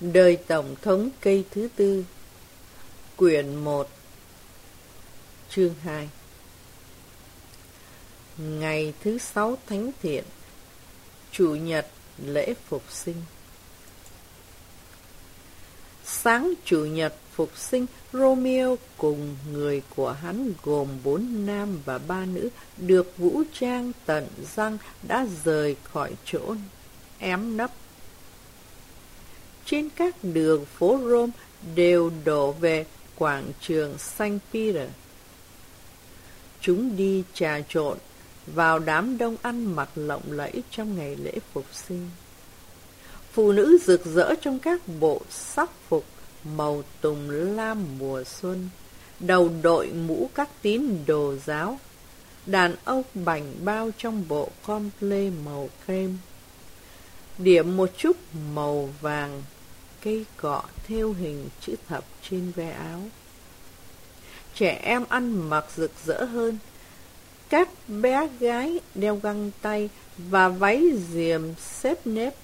Đời Tổng thống cây thứ tư. Quyển 1 Chương 2 Ngày thứ sáu Thánh Thiện, Chủ nhật lễ Phục sinh. Sáng Chủ nhật Phục sinh, Romeo cùng người của hắn gồm bốn nam và ba nữ được vũ trang tận răng đã rời khỏi chỗ, ém nấp trên các đường phố Rome đều đổ về quảng trường Saint Peter. Chúng đi trà trộn vào đám đông ăn mặc lộng lẫy trong ngày lễ phục sinh. Phụ nữ rực rỡ trong các bộ sắc phục màu tùng lam mùa xuân, đầu đội mũ các tín đồ giáo, đàn ông bảnh bao trong bộ comple màu kem, điểm một chút màu vàng cây cọ theo hình chữ thập trên ve áo. Trẻ em ăn mặc rực rỡ hơn. Các bé gái đeo găng tay và váy diềm xếp nếp.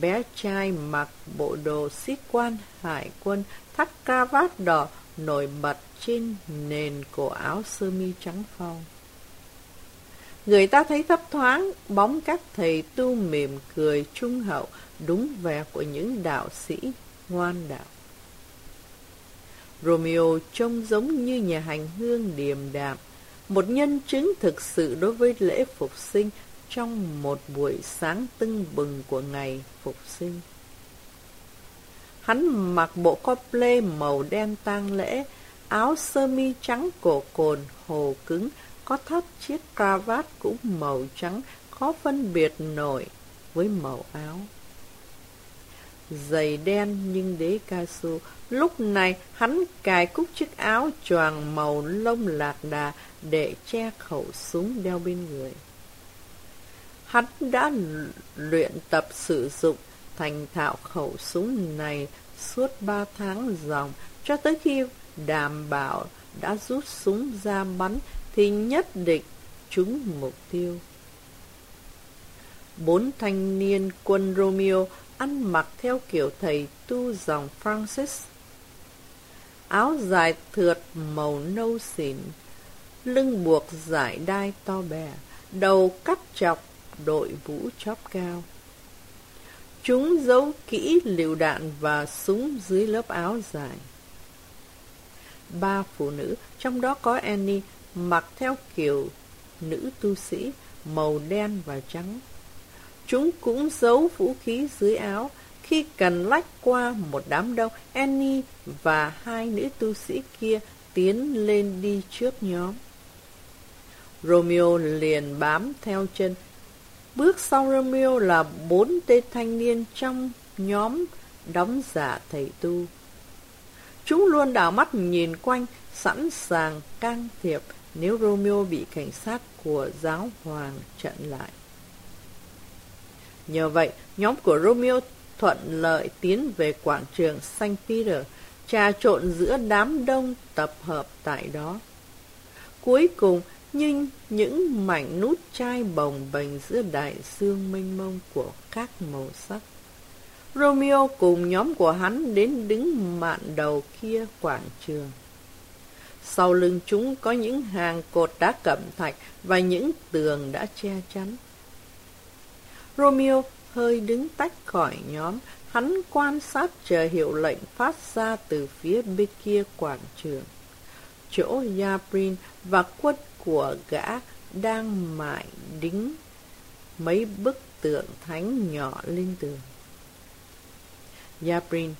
Bé trai mặc bộ đồ sĩ quan hải quân thắt ca vát đỏ nổi bật trên nền cổ áo sơ mi trắng phong. Người ta thấy thấp thoáng, bóng các thầy tu mỉm cười trung hậu đúng vẻ của những đạo sĩ ngoan đạo. Romeo trông giống như nhà hành hương điềm đạm, một nhân chứng thực sự đối với lễ phục sinh trong một buổi sáng tưng bừng của ngày phục sinh. Hắn mặc bộ cople màu đen tang lễ, áo sơ mi trắng cổ cồn, hồ cứng, có thắt chiếc cravat cũng màu trắng, khó phân biệt nổi với màu áo giày đen nhưng đế cao su. Lúc này, hắn cài cúc chiếc áo choàng màu lông lạc đà để che khẩu súng đeo bên người. Hắn đã luyện tập sử dụng thành thạo khẩu súng này suốt ba tháng dòng, cho tới khi đảm bảo đã rút súng ra bắn thì nhất định trúng mục tiêu. Bốn thanh niên quân Romeo ăn mặc theo kiểu thầy tu dòng Francis. Áo dài thượt màu nâu xỉn, lưng buộc giải đai to bè, đầu cắt chọc đội vũ chóp cao. Chúng giấu kỹ liều đạn và súng dưới lớp áo dài. Ba phụ nữ, trong đó có Annie, mặc theo kiểu nữ tu sĩ, màu đen và trắng. Chúng cũng giấu vũ khí dưới áo. Khi cần lách qua một đám đông, Annie và hai nữ tu sĩ kia tiến lên đi trước nhóm. Romeo liền bám theo chân. Bước sau Romeo là bốn tên thanh niên trong nhóm đóng giả thầy tu. Chúng luôn đảo mắt nhìn quanh, sẵn sàng can thiệp nếu Romeo bị cảnh sát của giáo hoàng chặn lại. Nhờ vậy, nhóm của Romeo thuận lợi tiến về quảng trường Saint Peter, trà trộn giữa đám đông tập hợp tại đó. Cuối cùng, như những mảnh nút chai bồng bềnh giữa đại dương mênh mông của các màu sắc. Romeo cùng nhóm của hắn đến đứng mạn đầu kia quảng trường. Sau lưng chúng có những hàng cột đá cẩm thạch và những tường đã che chắn. Romeo hơi đứng tách khỏi nhóm, hắn quan sát chờ hiệu lệnh phát ra từ phía bên kia quảng trường. Chỗ Yabrin và quân của gã đang mải đính mấy bức tượng thánh nhỏ lên tường. Yabrin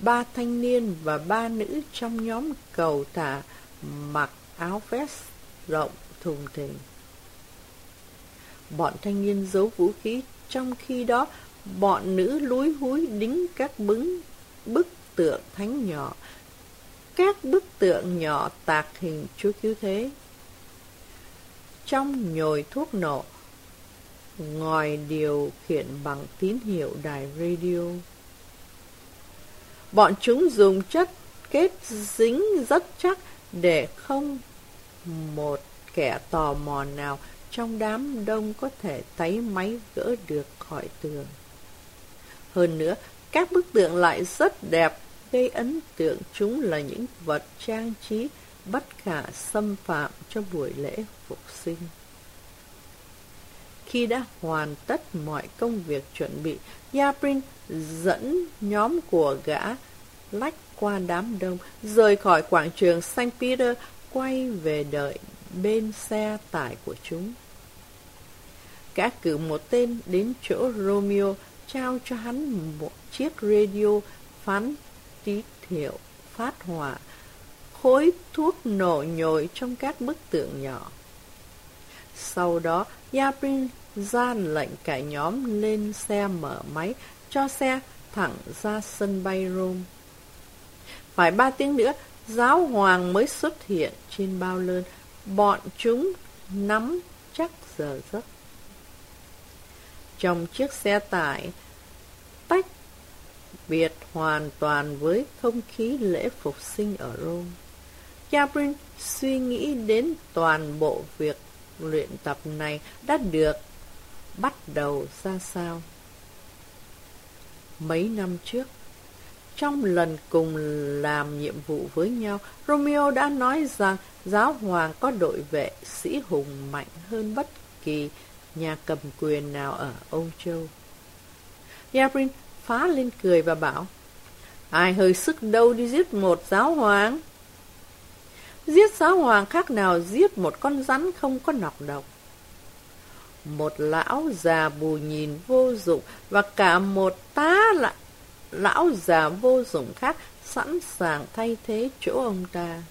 Ba thanh niên và ba nữ trong nhóm cầu thả mặc áo vest rộng thùng thình. Bọn thanh niên giấu vũ khí, trong khi đó bọn nữ lúi húi đính các bứng, bức tượng thánh nhỏ. Các bức tượng nhỏ tạc hình Chúa Cứu Thế. Trong nhồi thuốc nổ, ngòi điều khiển bằng tín hiệu đài radio. Bọn chúng dùng chất kết dính rất chắc để không một kẻ tò mò nào trong đám đông có thể thấy máy gỡ được khỏi tường. Hơn nữa, các bức tượng lại rất đẹp, gây ấn tượng chúng là những vật trang trí bất khả xâm phạm cho buổi lễ phục sinh. Khi đã hoàn tất mọi công việc chuẩn bị, Yabrin dẫn nhóm của gã lách qua đám đông, rời khỏi quảng trường Saint Peter, quay về đợi bên xe tải của chúng. Gã cử một tên đến chỗ Romeo, trao cho hắn một chiếc radio phán tí thiệu phát hỏa, khối thuốc nổ nhồi trong các bức tượng nhỏ. Sau đó, Yabrin gian lệnh cả nhóm lên xe mở máy, cho xe thẳng ra sân bay Rome. Phải ba tiếng nữa, giáo hoàng mới xuất hiện trên bao lơn. Bọn chúng nắm chắc giờ giấc. Trong chiếc xe tải, tách biệt hoàn toàn với không khí lễ phục sinh ở Rome. Gabriel suy nghĩ đến toàn bộ việc luyện tập này đã được bắt đầu ra sao. Mấy năm trước, trong lần cùng làm nhiệm vụ với nhau, Romeo đã nói rằng giáo hoàng có đội vệ sĩ hùng mạnh hơn bất kỳ nhà cầm quyền nào ở Âu Châu. Yabrin phá lên cười và bảo, ai hơi sức đâu đi giết một giáo hoàng. Giết giáo hoàng khác nào giết một con rắn không có nọc độc. Một lão già bù nhìn vô dụng và cả một tá là lão già vô dụng khác sẵn sàng thay thế chỗ ông ta.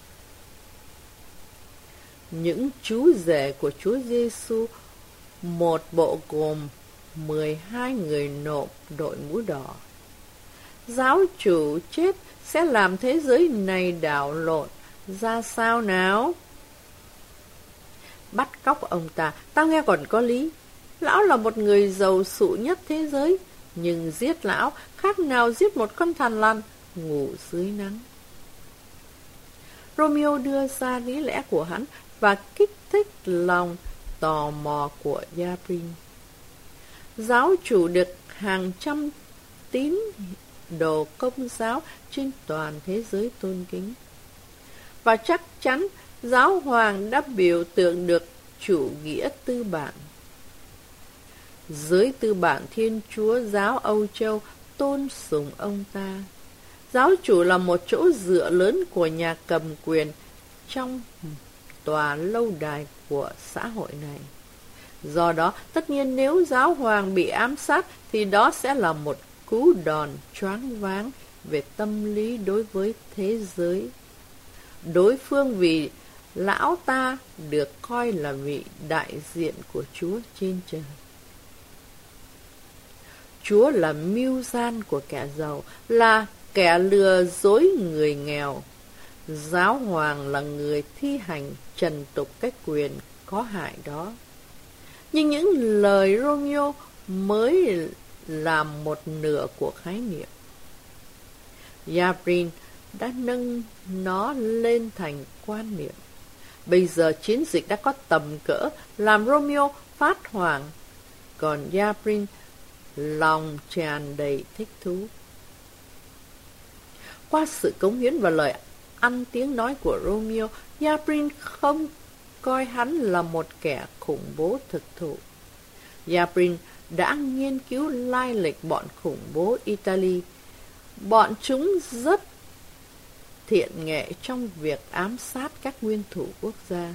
Những chú rể của Chúa Giêsu, một bộ gồm 12 người nộp đội mũ đỏ. Giáo chủ chết sẽ làm thế giới này đảo lộn ra sao nào? Bắt cóc ông ta, tao nghe còn có lý. Lão là một người giàu sụ nhất thế giới, nhưng giết lão khác nào giết một con thằn lằn ngủ dưới nắng. Romeo đưa ra lý lẽ của hắn và kích thích lòng tò mò của Yabrin. Giáo chủ được hàng trăm tín đồ công giáo trên toàn thế giới tôn kính. Và chắc chắn giáo hoàng đã biểu tượng được chủ nghĩa tư bản. Giới tư bản Thiên Chúa giáo Âu Châu tôn sùng ông ta. Giáo chủ là một chỗ dựa lớn của nhà cầm quyền trong tòa lâu đài của xã hội này. Do đó, tất nhiên nếu giáo hoàng bị ám sát thì đó sẽ là một cú đòn choáng váng về tâm lý đối với thế giới. Đối phương vì lão ta được coi là vị đại diện của Chúa trên trời. Chúa là mưu gian của kẻ giàu, là kẻ lừa dối người nghèo. Giáo hoàng là người thi hành trần tục cái quyền có hại đó. Nhưng những lời Romeo mới là một nửa của khái niệm. Yabrin đã nâng nó lên thành quan niệm. Bây giờ chiến dịch đã có tầm cỡ, làm Romeo phát hoảng, còn Yabrin lòng tràn đầy thích thú. Qua sự cống hiến và lời ăn tiếng nói của Romeo, Yabrin không coi hắn là một kẻ khủng bố thực thụ. Yabrin đã nghiên cứu lai lịch bọn khủng bố Italy. Bọn chúng rất thiện nghệ trong việc ám sát các nguyên thủ quốc gia.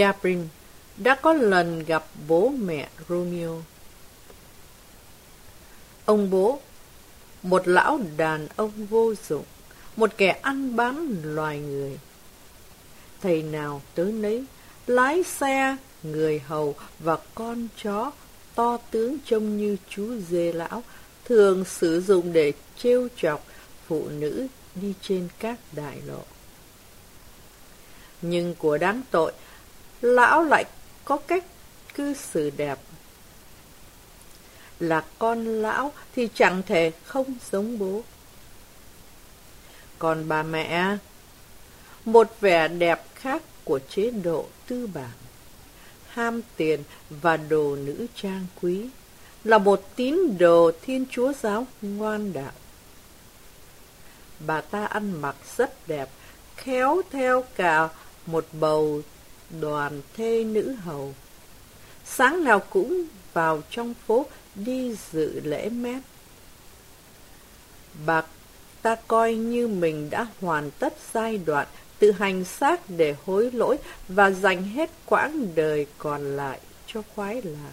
Yaprin đã có lần gặp bố mẹ Romeo. Ông bố, một lão đàn ông vô dụng, một kẻ ăn bám loài người. Thầy nào tới nấy, lái xe, người hầu và con chó to tướng trông như chú dê lão, thường sử dụng để trêu chọc phụ nữ đi trên các đại lộ. Nhưng của đáng tội, lão lại có cách cư xử đẹp. Là con lão thì chẳng thể không giống bố. Còn bà mẹ, một vẻ đẹp khác của chế độ tư bản, ham tiền và đồ nữ trang quý, là một tín đồ thiên chúa giáo ngoan đạo. Bà ta ăn mặc rất đẹp, khéo theo cả một bầu đoàn thê nữ hầu. Sáng nào cũng vào trong phố đi dự lễ mép. Bà ta coi như mình đã hoàn tất giai đoạn tự hành xác để hối lỗi và dành hết quãng đời còn lại cho khoái lạc.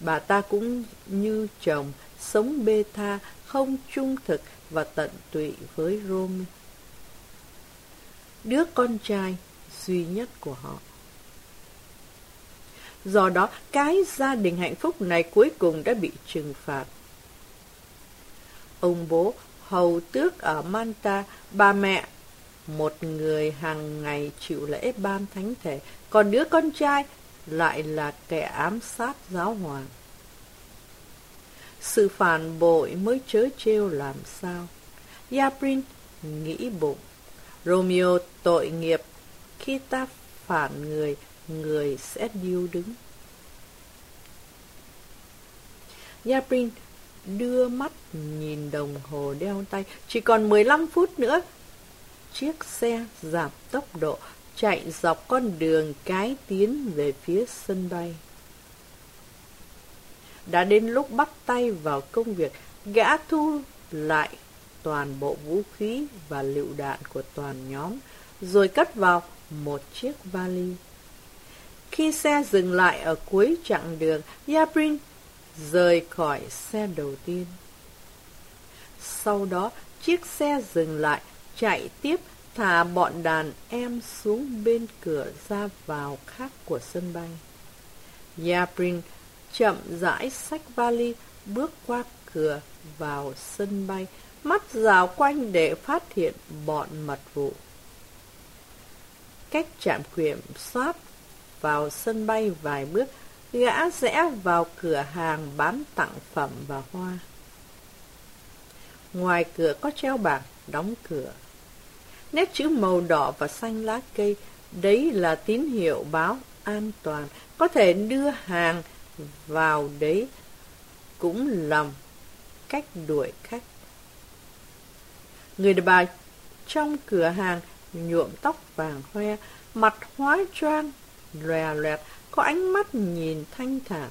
Bà ta cũng như chồng, sống bê tha, không trung thực và tận tụy với Rome. Đứa con trai duy nhất của họ. Do đó, cái gia đình hạnh phúc này cuối cùng đã bị trừng phạt. Ông bố hầu tước ở Manta, bà mẹ một người hàng ngày chịu lễ ban thánh thể, còn đứa con trai lại là kẻ ám sát giáo hoàng. Sự phản bội mới chớ trêu làm sao. Yaprin nghĩ bụng, Romeo tội nghiệp khi ta phản người, người sẽ điêu đứng. Yabrin đưa mắt nhìn đồng hồ đeo tay, chỉ còn 15 phút nữa. Chiếc xe giảm tốc độ, chạy dọc con đường cái tiến về phía sân bay. Đã đến lúc bắt tay vào công việc, gã thu lại toàn bộ vũ khí và lựu đạn của toàn nhóm, rồi cất vào một chiếc vali. Khi xe dừng lại ở cuối chặng đường, Yabrin rời khỏi xe đầu tiên. Sau đó, chiếc xe dừng lại, chạy tiếp, thả bọn đàn em xuống bên cửa ra vào khác của sân bay. Yabrin chậm rãi xách vali, bước qua cửa vào sân bay, mắt rào quanh để phát hiện bọn mật vụ. Cách trạm kiểm soát vào sân bay vài bước, gã rẽ vào cửa hàng bán tặng phẩm và hoa. Ngoài cửa có treo bảng đóng cửa. Nét chữ màu đỏ và xanh lá cây, đấy là tín hiệu báo an toàn, có thể đưa hàng vào đấy cũng lầm cách đuổi khách. Người đàn bà trong cửa hàng nhuộm tóc vàng hoe, mặt hóa trang lòe loẹt, có ánh mắt nhìn thanh thản,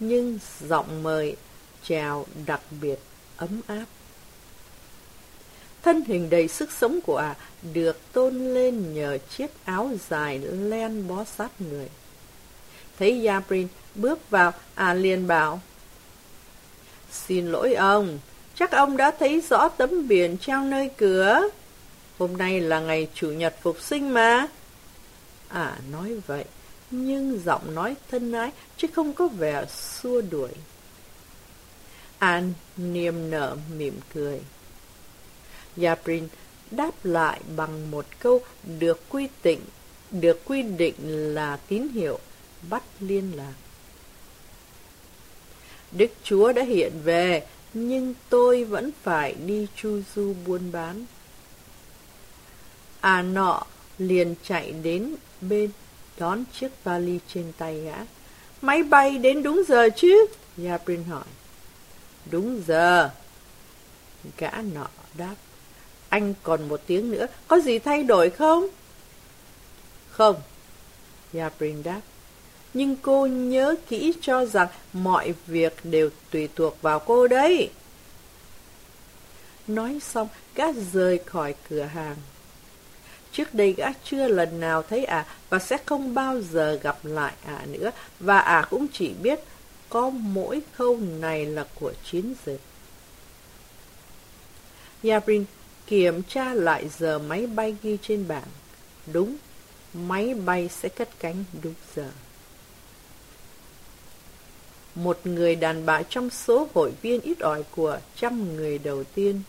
nhưng giọng mời chào đặc biệt ấm áp. Thân hình đầy sức sống của ả à được tôn lên nhờ chiếc áo dài len bó sát người. Thấy Yabrin bước vào, à liền bảo. Xin lỗi ông, chắc ông đã thấy rõ tấm biển treo nơi cửa. Hôm nay là ngày Chủ nhật phục sinh mà. À nói vậy, nhưng giọng nói thân ái, chứ không có vẻ xua đuổi. An niềm nở mỉm cười. Yabrin đáp lại bằng một câu được quy định, được quy định là tín hiệu bắt liên lạc. Đức Chúa đã hiện về, nhưng tôi vẫn phải đi chu du buôn bán. À nọ liền chạy đến bên, đón chiếc vali trên tay gã. Máy bay đến đúng giờ chứ? Yabrin hỏi. Đúng giờ. Gã nọ đáp. Anh còn một tiếng nữa, có gì thay đổi không? Không. Yabrin đáp nhưng cô nhớ kỹ cho rằng mọi việc đều tùy thuộc vào cô đấy. Nói xong, gã rời khỏi cửa hàng. Trước đây gã chưa lần nào thấy ả và sẽ không bao giờ gặp lại ả nữa, và ả cũng chỉ biết có mỗi khâu này là của chiến dịch. Yabrin kiểm tra lại giờ máy bay ghi trên bảng. Đúng, máy bay sẽ cất cánh đúng giờ. Một người đàn bà trong số hội viên ít ỏi của trăm người đầu tiên.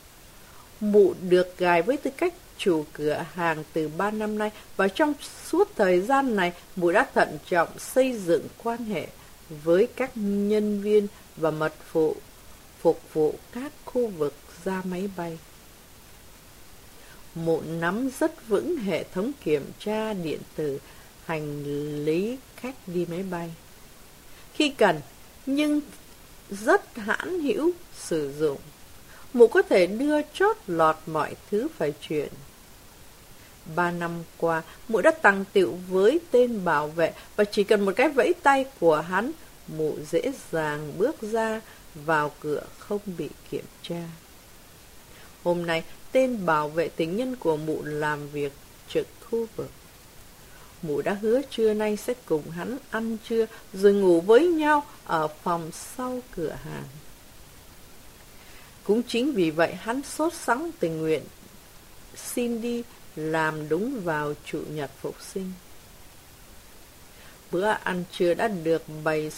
Mụ được gài với tư cách chủ cửa hàng từ ba năm nay và trong suốt thời gian này mụ đã thận trọng xây dựng quan hệ với các nhân viên và mật vụ phục vụ các khu vực ra máy bay. Mụ nắm rất vững hệ thống kiểm tra điện tử hành lý khách đi máy bay. Khi cần, nhưng rất hãn hữu sử dụng. Mụ có thể đưa chót lọt mọi thứ phải chuyển. Ba năm qua, mụ đã tăng tiệu với tên bảo vệ và chỉ cần một cái vẫy tay của hắn, mụ dễ dàng bước ra vào cửa không bị kiểm tra. Hôm nay, tên bảo vệ tình nhân của mụ làm việc trực khu vực. Mụ đã hứa trưa nay sẽ cùng hắn ăn trưa rồi ngủ với nhau ở phòng sau cửa hàng. Cũng chính vì vậy hắn sốt sắng tình nguyện xin đi làm đúng vào chủ nhật phục sinh. Bữa ăn trưa đã được bày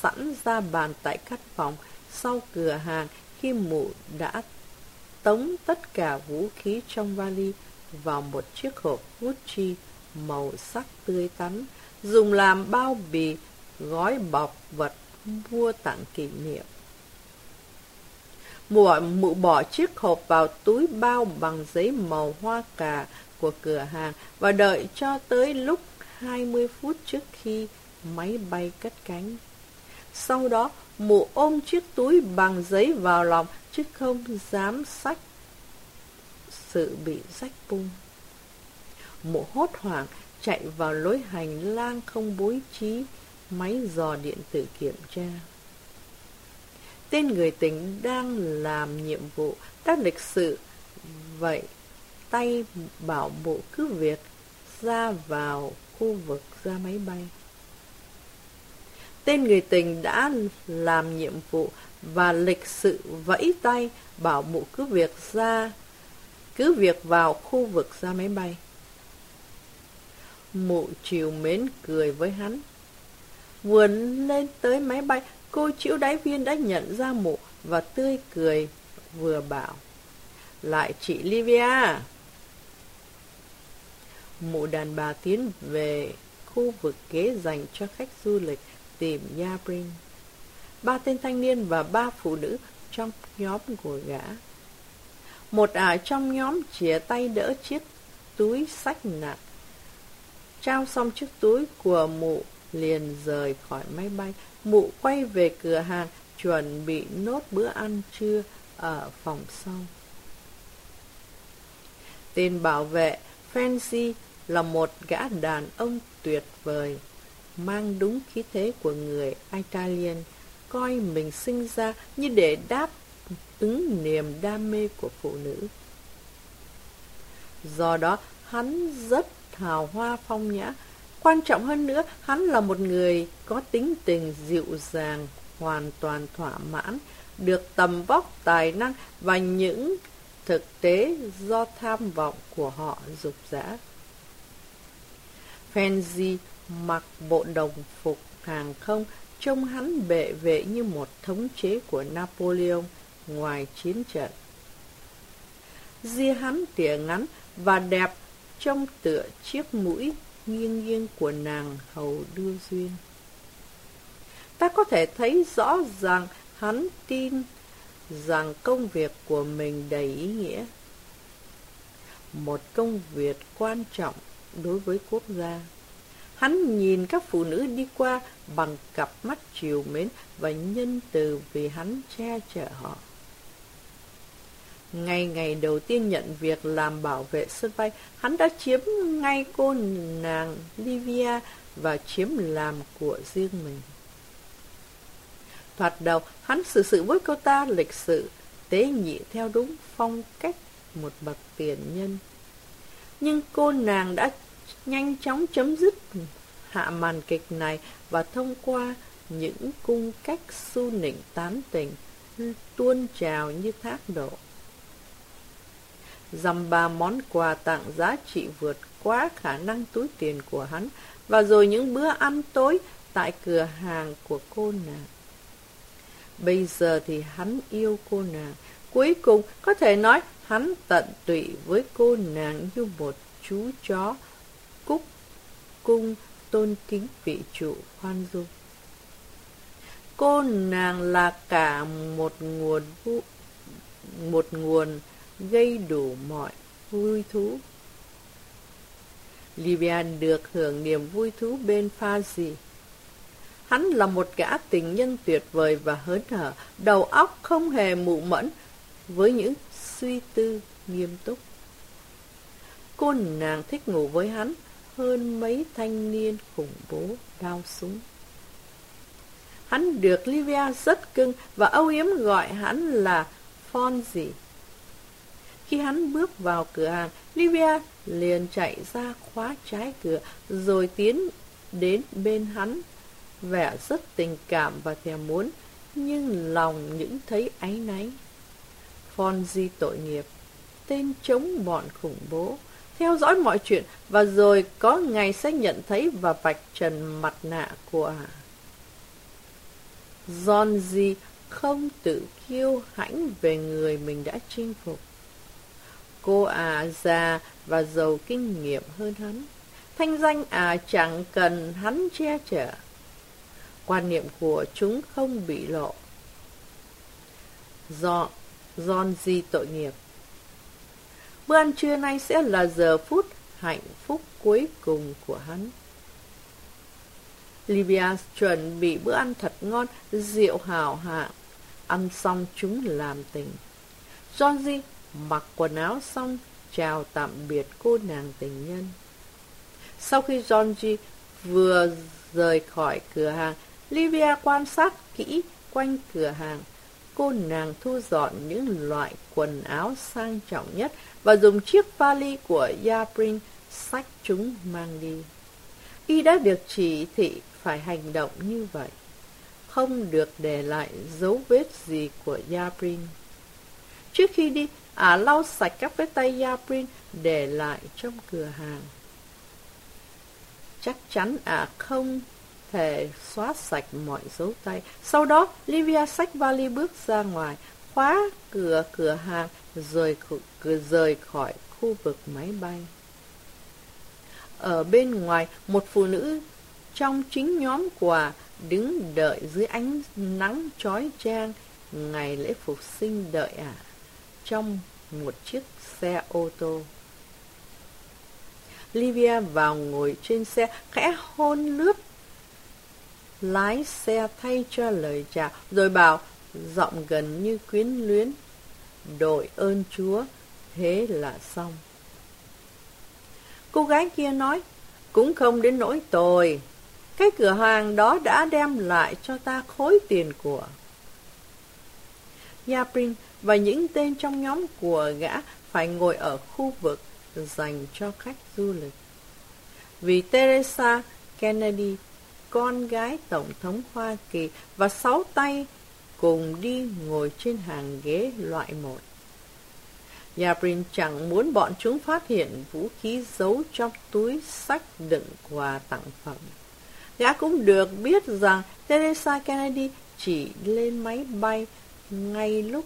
sẵn ra bàn tại các phòng sau cửa hàng khi mụ đã tống tất cả vũ khí trong vali vào một chiếc hộp Gucci màu sắc tươi tắn, dùng làm bao bì gói bọc vật mua tặng kỷ niệm. Mụ, mụ bỏ chiếc hộp vào túi bao bằng giấy màu hoa cà của cửa hàng và đợi cho tới lúc 20 phút trước khi máy bay cất cánh. Sau đó, mụ ôm chiếc túi bằng giấy vào lòng chứ không dám sách sự bị rách bung. Mụ hốt hoảng chạy vào lối hành lang không bố trí máy dò điện tử kiểm tra. Tên người tình đang làm nhiệm vụ tác lịch sự vậy tay bảo bộ cứ việc ra vào khu vực ra máy bay. Tên người tình đã làm nhiệm vụ và lịch sự vẫy tay bảo bộ cứ việc ra cứ việc vào khu vực ra máy bay. Mụ chiều mến cười với hắn. Vừa lên tới máy bay, cô chịu đáy viên đã nhận ra mụ và tươi cười, vừa bảo. Lại chị Livia. Mụ đàn bà tiến về khu vực ghế dành cho khách du lịch tìm Yabrin. Ba tên thanh niên và ba phụ nữ trong nhóm của gã. Một ả trong nhóm chìa tay đỡ chiếc túi sách nặng. Trao xong chiếc túi của mụ liền rời khỏi máy bay. Mụ quay về cửa hàng chuẩn bị nốt bữa ăn trưa ở phòng sau. Tên bảo vệ Fancy là một gã đàn ông tuyệt vời, mang đúng khí thế của người Italian, coi mình sinh ra như để đáp ứng niềm đam mê của phụ nữ. Do đó, hắn rất hào hoa phong nhã. Quan trọng hơn nữa, hắn là một người có tính tình dịu dàng, hoàn toàn thỏa mãn, được tầm vóc tài năng và những thực tế do tham vọng của họ dục dã. Fenzi mặc bộ đồng phục hàng không, trông hắn bệ vệ như một thống chế của Napoleon ngoài chiến trận. Ria hắn tỉa ngắn và đẹp trông tựa chiếc mũi nghiêng nghiêng của nàng hầu đưa duyên. Ta có thể thấy rõ ràng hắn tin rằng công việc của mình đầy ý nghĩa. Một công việc quan trọng đối với quốc gia. Hắn nhìn các phụ nữ đi qua bằng cặp mắt chiều mến và nhân từ vì hắn che chở họ. Ngay ngày đầu tiên nhận việc làm bảo vệ sân bay, hắn đã chiếm ngay cô nàng Livia và chiếm làm của riêng mình. Thoạt đầu, hắn xử sự với cô ta lịch sự, tế nhị theo đúng phong cách một bậc tiền nhân. nhưng cô nàng đã nhanh chóng chấm dứt hạ màn kịch này và thông qua những cung cách su nịnh tán tỉnh tuôn trào như thác đổ dăm ba món quà tặng giá trị vượt quá khả năng túi tiền của hắn, và rồi những bữa ăn tối tại cửa hàng của cô nàng. Bây giờ thì hắn yêu cô nàng. Cuối cùng, có thể nói hắn tận tụy với cô nàng như một chú chó. Cúc cung tôn kính vị trụ khoan dung cô nàng là cả một nguồn một nguồn gây đủ mọi vui thú Libya được hưởng niềm vui thú bên pha gì Hắn là một gã tình nhân tuyệt vời và hớn hở, đầu óc không hề mụ mẫn, với những suy tư nghiêm túc. Cô nàng thích ngủ với hắn hơn mấy thanh niên khủng bố đao súng. Hắn được Livia rất cưng và âu yếm gọi hắn là Fonzie. Khi hắn bước vào cửa hàng, Livia liền chạy ra khóa trái cửa rồi tiến đến bên hắn, vẻ rất tình cảm và thèm muốn, nhưng lòng những thấy áy náy. Fonzi tội nghiệp, tên chống bọn khủng bố, theo dõi mọi chuyện và rồi có ngày sẽ nhận thấy và vạch trần mặt nạ của John không tự kiêu hãnh về người mình đã chinh phục. Cô à già và giàu kinh nghiệm hơn hắn. Thanh danh à chẳng cần hắn che chở. Quan niệm của chúng không bị lộ. Do John di tội nghiệp. Bữa ăn trưa nay sẽ là giờ phút hạnh phúc cuối cùng của hắn. Livia chuẩn bị bữa ăn thật ngon, rượu hào hạng. Ăn xong chúng làm tình. Johnny mặc quần áo xong, chào tạm biệt cô nàng tình nhân. Sau khi Johnny vừa rời khỏi cửa hàng, Livia quan sát kỹ quanh cửa hàng. Cô nàng thu dọn những loại quần áo sang trọng nhất và dùng chiếc vali của Yabrin xách chúng mang đi. Y đã được chỉ thị phải hành động như vậy, không được để lại dấu vết gì của Yabrin. Trước khi đi, ả lau sạch các vết tay Yabrin để lại trong cửa hàng. Chắc chắn ả không thể xóa sạch mọi dấu tay. Sau đó, Livia xách vali bước ra ngoài, khóa cửa cửa hàng rồi rời khỏi khu vực máy bay. Ở bên ngoài, một phụ nữ trong chính nhóm quà đứng đợi dưới ánh nắng chói chang ngày lễ phục sinh đợi ả trong một chiếc xe ô tô. Livia vào ngồi trên xe, khẽ hôn lướt, lái xe thay cho lời chào, rồi bảo, giọng gần như quyến luyến, đội ơn chúa, thế là xong cô gái kia nói, cũng không đến nỗi tồi, cái cửa hàng đó đã đem lại cho ta khối tiền của. Yaprin và những tên trong nhóm của gã phải ngồi ở khu vực dành cho khách du lịch. Vì Teresa Kennedy, con gái Tổng thống Hoa Kỳ và sáu tay cùng đi ngồi trên hàng ghế loại một. Yabrin chẳng muốn bọn chúng phát hiện vũ khí giấu trong túi sách đựng quà tặng phẩm. Gã cũng được biết rằng Teresa Kennedy chỉ lên máy bay ngay lúc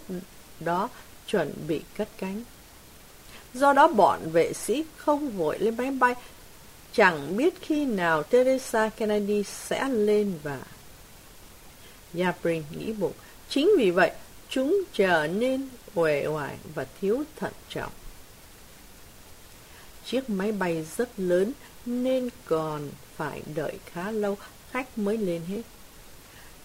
đó chuẩn bị cất cánh. Do đó bọn vệ sĩ không vội lên máy bay, chẳng biết khi nào Teresa Kennedy sẽ lên và... Yabrin nghĩ bụng, chính vì vậy chúng trở nên uể oải và thiếu thận trọng. Chiếc máy bay rất lớn nên còn phải đợi khá lâu khách mới lên hết.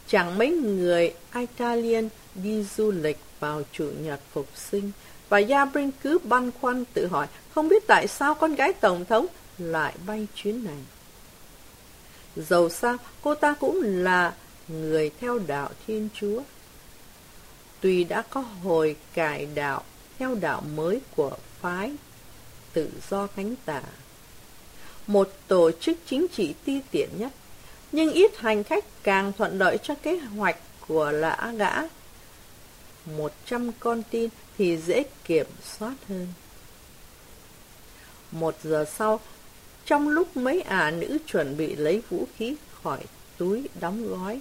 Chẳng mấy người Italian đi du lịch vào chủ nhật phục sinh và Yabrin cứ băn khoăn tự hỏi không biết tại sao con gái Tổng thống lại bay chuyến này. Dầu sao, cô ta cũng là người theo đạo Thiên Chúa. Tuy đã có hồi cải đạo theo đạo mới của phái tự do cánh tả. Một tổ chức chính trị ti tiện nhất, nhưng ít hành khách càng thuận lợi cho kế hoạch của lã gã. Một trăm con tin thì dễ kiểm soát hơn. Một giờ sau, trong lúc mấy ả nữ chuẩn bị lấy vũ khí khỏi túi đóng gói,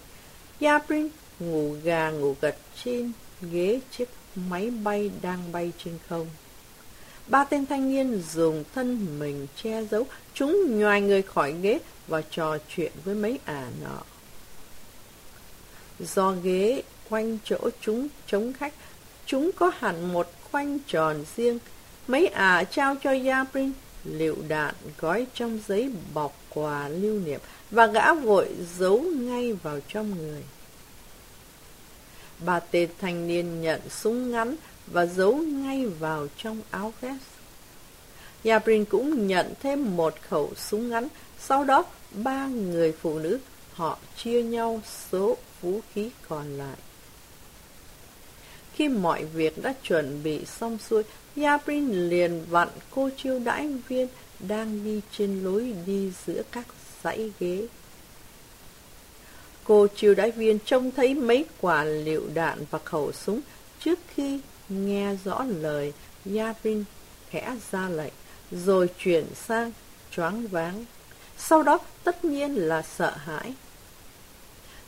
Yabrin ngủ gà ngủ gật trên ghế chiếc máy bay đang bay trên không. Ba tên thanh niên dùng thân mình che giấu, chúng nhoài người khỏi ghế và trò chuyện với mấy ả nọ. Do ghế quanh chỗ chúng chống khách, chúng có hẳn một khoanh tròn riêng. Mấy ả trao cho Yabrin lựu đạn gói trong giấy bọc quà lưu niệm và gã vội giấu ngay vào trong người. bà tề thanh niên nhận súng ngắn và giấu ngay vào trong áo vest. Yabrin cũng nhận thêm một khẩu súng ngắn, sau đó ba người phụ nữ họ chia nhau số vũ khí còn lại. Khi mọi việc đã chuẩn bị xong xuôi, Yabrin liền vặn cô chiêu đãi viên đang đi trên lối đi giữa các dãy ghế. Cô chiêu đãi viên trông thấy mấy quả lựu đạn và khẩu súng trước khi nghe rõ lời Yabrin khẽ ra lệnh, rồi chuyển sang choáng váng. Sau đó tất nhiên là sợ hãi.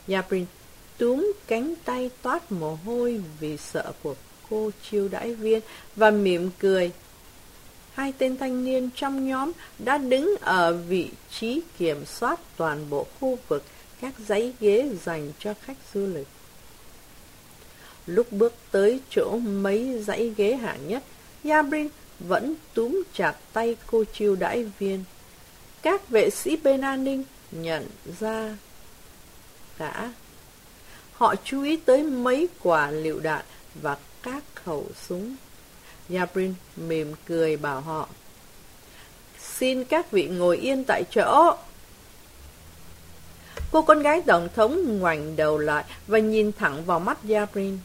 Yabrin túm cánh tay toát mồ hôi vì sợ của cô chiêu đãi viên và mỉm cười. Hai tên thanh niên trong nhóm đã đứng ở vị trí kiểm soát toàn bộ khu vực các dãy ghế dành cho khách du lịch. Lúc bước tới chỗ mấy dãy ghế hạng nhất, Yabrin vẫn túm chặt tay cô chiêu đãi viên. Các vệ sĩ bên an ninh nhận ra cả. Họ chú ý tới mấy quả lựu đạn và các khẩu súng. Yabrin mỉm cười bảo họ. Xin các vị ngồi yên tại chỗ. Cô con gái tổng thống ngoảnh đầu lại và nhìn thẳng vào mắt Yabrin.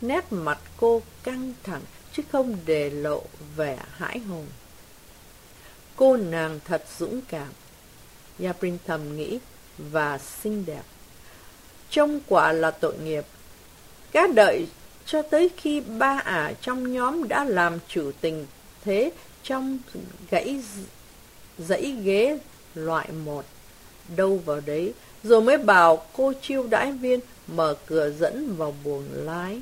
Nét mặt cô căng thẳng chứ không để lộ vẻ hãi hùng. Cô nàng thật dũng cảm. Yabrin thầm nghĩ và xinh đẹp. Trông quả là tội nghiệp. Cá đợi cho tới khi ba ả trong nhóm đã làm chủ tình, thế trong gãy dãy ghế loại một, đâu vào đấy, rồi mới bảo cô chiêu đãi viên mở cửa dẫn vào buồng lái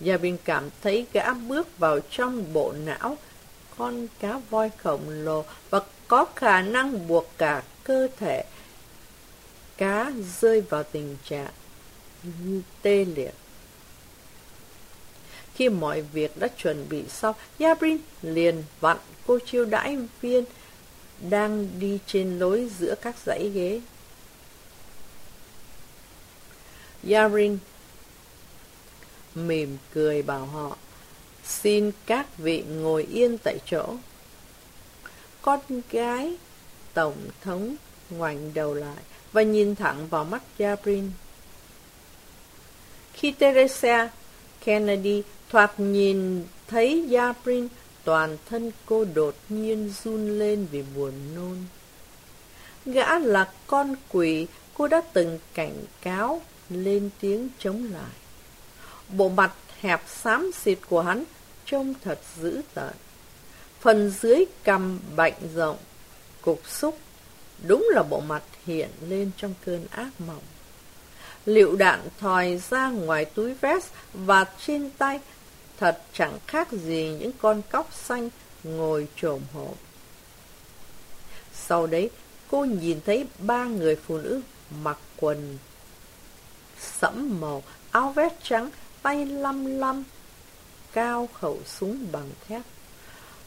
Gia bình cảm thấy gã bước vào trong bộ não, con cá voi khổng lồ, và có khả năng buộc cả cơ thể cá rơi vào tình trạng tê liệt. Khi mọi việc đã chuẩn bị xong, Yabrin liền vặn cô chiêu đãi viên đang đi trên lối giữa các dãy ghế. Yabrin mỉm cười bảo họ, xin các vị ngồi yên tại chỗ. Con gái Tổng thống ngoảnh đầu lại và nhìn thẳng vào mắt Gabriel. Khi Teresa Kennedy thoạt nhìn thấy Gabriel, toàn thân cô đột nhiên run lên vì buồn nôn. Gã là con quỷ, cô đã từng cảnh cáo, lên tiếng chống lại. Bộ mặt hẹp xám xịt của hắn trông thật dữ tợn. Phần dưới cằm bệnh rộng, cục xúc, đúng là bộ mặt hiện lên trong cơn ác mộng. Liệu đạn thòi ra ngoài túi vest và trên tay thật chẳng khác gì những con cóc xanh ngồi trồm hộp. Sau đấy, cô nhìn thấy ba người phụ nữ mặc quần sẫm màu, áo vest trắng, tay lăm lăm, cao khẩu súng bằng thép.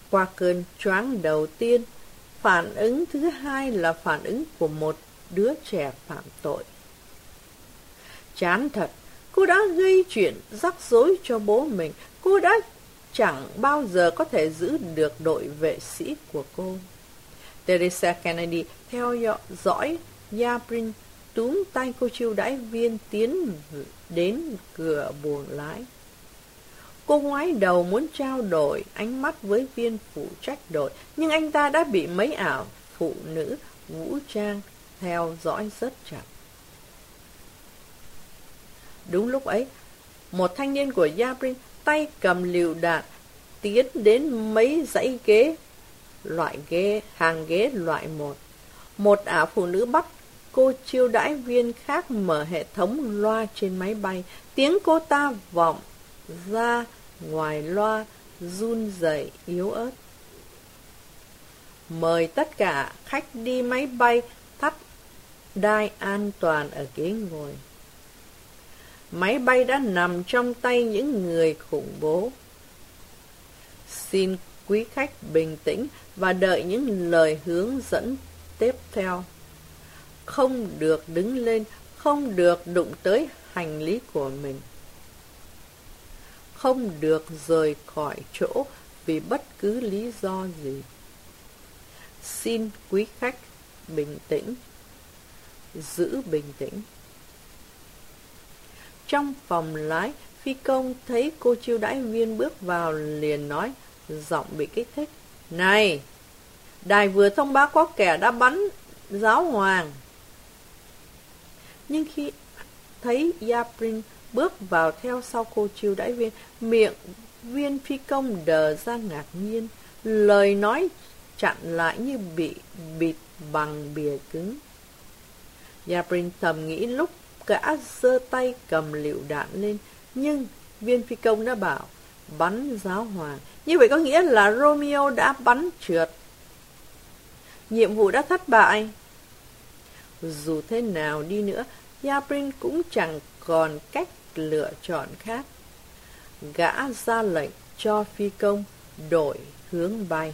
Qua cơn choáng đầu tiên, phản ứng thứ hai là phản ứng của một đứa trẻ phạm tội. Chán thật, cô đã gây chuyện rắc rối cho bố mình, cô đã chẳng bao giờ có thể giữ được đội vệ sĩ của cô. Teresa Kennedy theo dõi Yabrin túm tay cô chiêu đãi viên tiến đến cửa buồng lái. Cô ngoái đầu muốn trao đổi ánh mắt với viên phụ trách đội, nhưng anh ta đã bị mấy ảo phụ nữ vũ trang theo dõi rất chặt. Đúng lúc ấy, một thanh niên của Yabrin tay cầm liều đạn tiến đến mấy dãy ghế, loại ghế, hàng ghế loại một. Một ả phụ nữ bắt cô chiêu đãi viên khác mở hệ thống loa trên máy bay. Tiếng cô ta vọng ra ngoài loa run rẩy yếu ớt. Mời tất cả khách đi máy bay thắt đai an toàn ở ghế ngồi. Máy bay đã nằm trong tay những người khủng bố. Xin quý khách bình tĩnh và đợi những lời hướng dẫn tiếp theo. Không được đứng lên, không được đụng tới hành lý của mình. Không được rời khỏi chỗ vì bất cứ lý do gì. Xin quý khách bình tĩnh, giữ bình tĩnh. Trong phòng lái, phi công thấy cô chiêu đãi viên bước vào liền nói, giọng bị kích thích. Này, đài vừa thông báo có kẻ đã bắn giáo hoàng. Nhưng khi thấy Yaprin bước vào theo sau cô chiêu đãi viên, miệng viên phi công đờ ra ngạc nhiên, lời nói chặn lại như bị bịt bằng bìa cứng. Yabrin thầm nghĩ lúc gã giơ tay cầm lựu đạn lên, nhưng viên phi công đã bảo bắn giáo hoàng. Như vậy có nghĩa là Romeo đã bắn trượt. Nhiệm vụ đã thất bại. Dù thế nào đi nữa, Yabrin cũng chẳng còn cách lựa chọn khác. Gã ra lệnh cho phi công đổi hướng bay.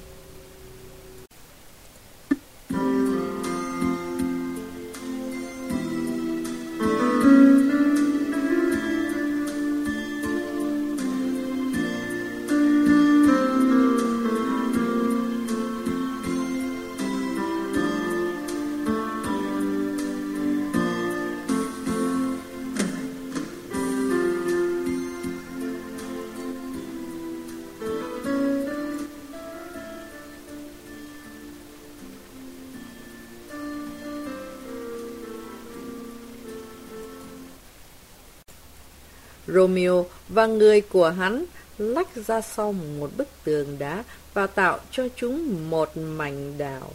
Romeo và người của hắn lách ra sau một bức tường đá và tạo cho chúng một mảnh đảo